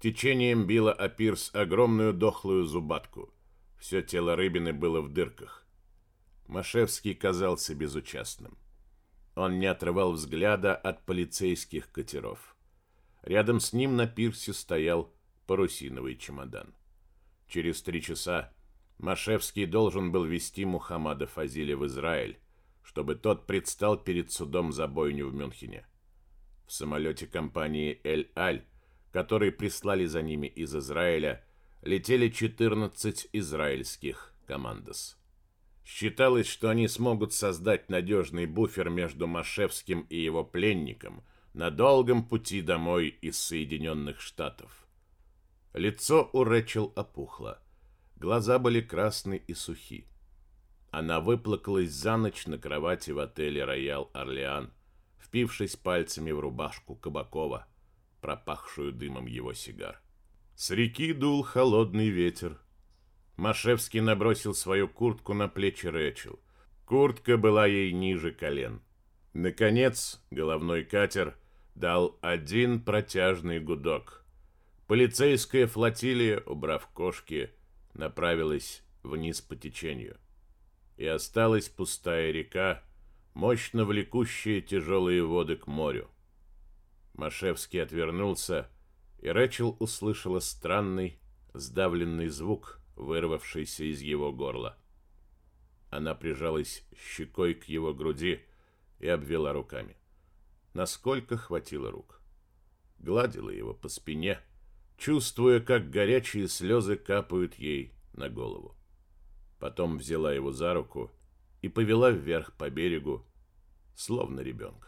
Течением било о пирс огромную дохлую зубатку. Все тело рыбины было в дырках. Машевский казался безучастным. Он не отрывал взгляда от полицейских катеров. Рядом с ним на пирсе стоял парусиновый чемодан. Через три часа Машевский должен был вести Мухаммада Фазиля в Израиль, чтобы тот предстал перед судом за бойню в Мюнхене. В самолете компании «Эль-Аль», который прислали за ними из Израиля, летели 14 израильских командос. Считалось, что они смогут создать надежный буфер между Машевским и его пленником – на долгом пути домой из Соединенных Штатов. Лицо у Рэчел опухло. Глаза были красны и сухи. Она выплакалась за ночь на кровати в отеле «Роял Орлеан», впившись пальцами в рубашку Кабакова, пропахшую дымом его сигар. С реки дул холодный ветер. Машевский набросил свою куртку на плечи Рэчел. Куртка была ей ниже колен. Наконец, головной катер — дал один протяжный гудок. Полицейская флотилия, убрав кошки, направилась вниз по течению. И осталась пустая река, мощно влекущая тяжелые воды к морю. Машевский отвернулся, и Рэчел услышала странный, сдавленный звук, вырвавшийся из его горла. Она прижалась щекой к его груди и обвела руками насколько хватило рук. Гладила его по спине, чувствуя, как горячие слезы капают ей на голову. Потом взяла его за руку и повела вверх по берегу, словно ребенка.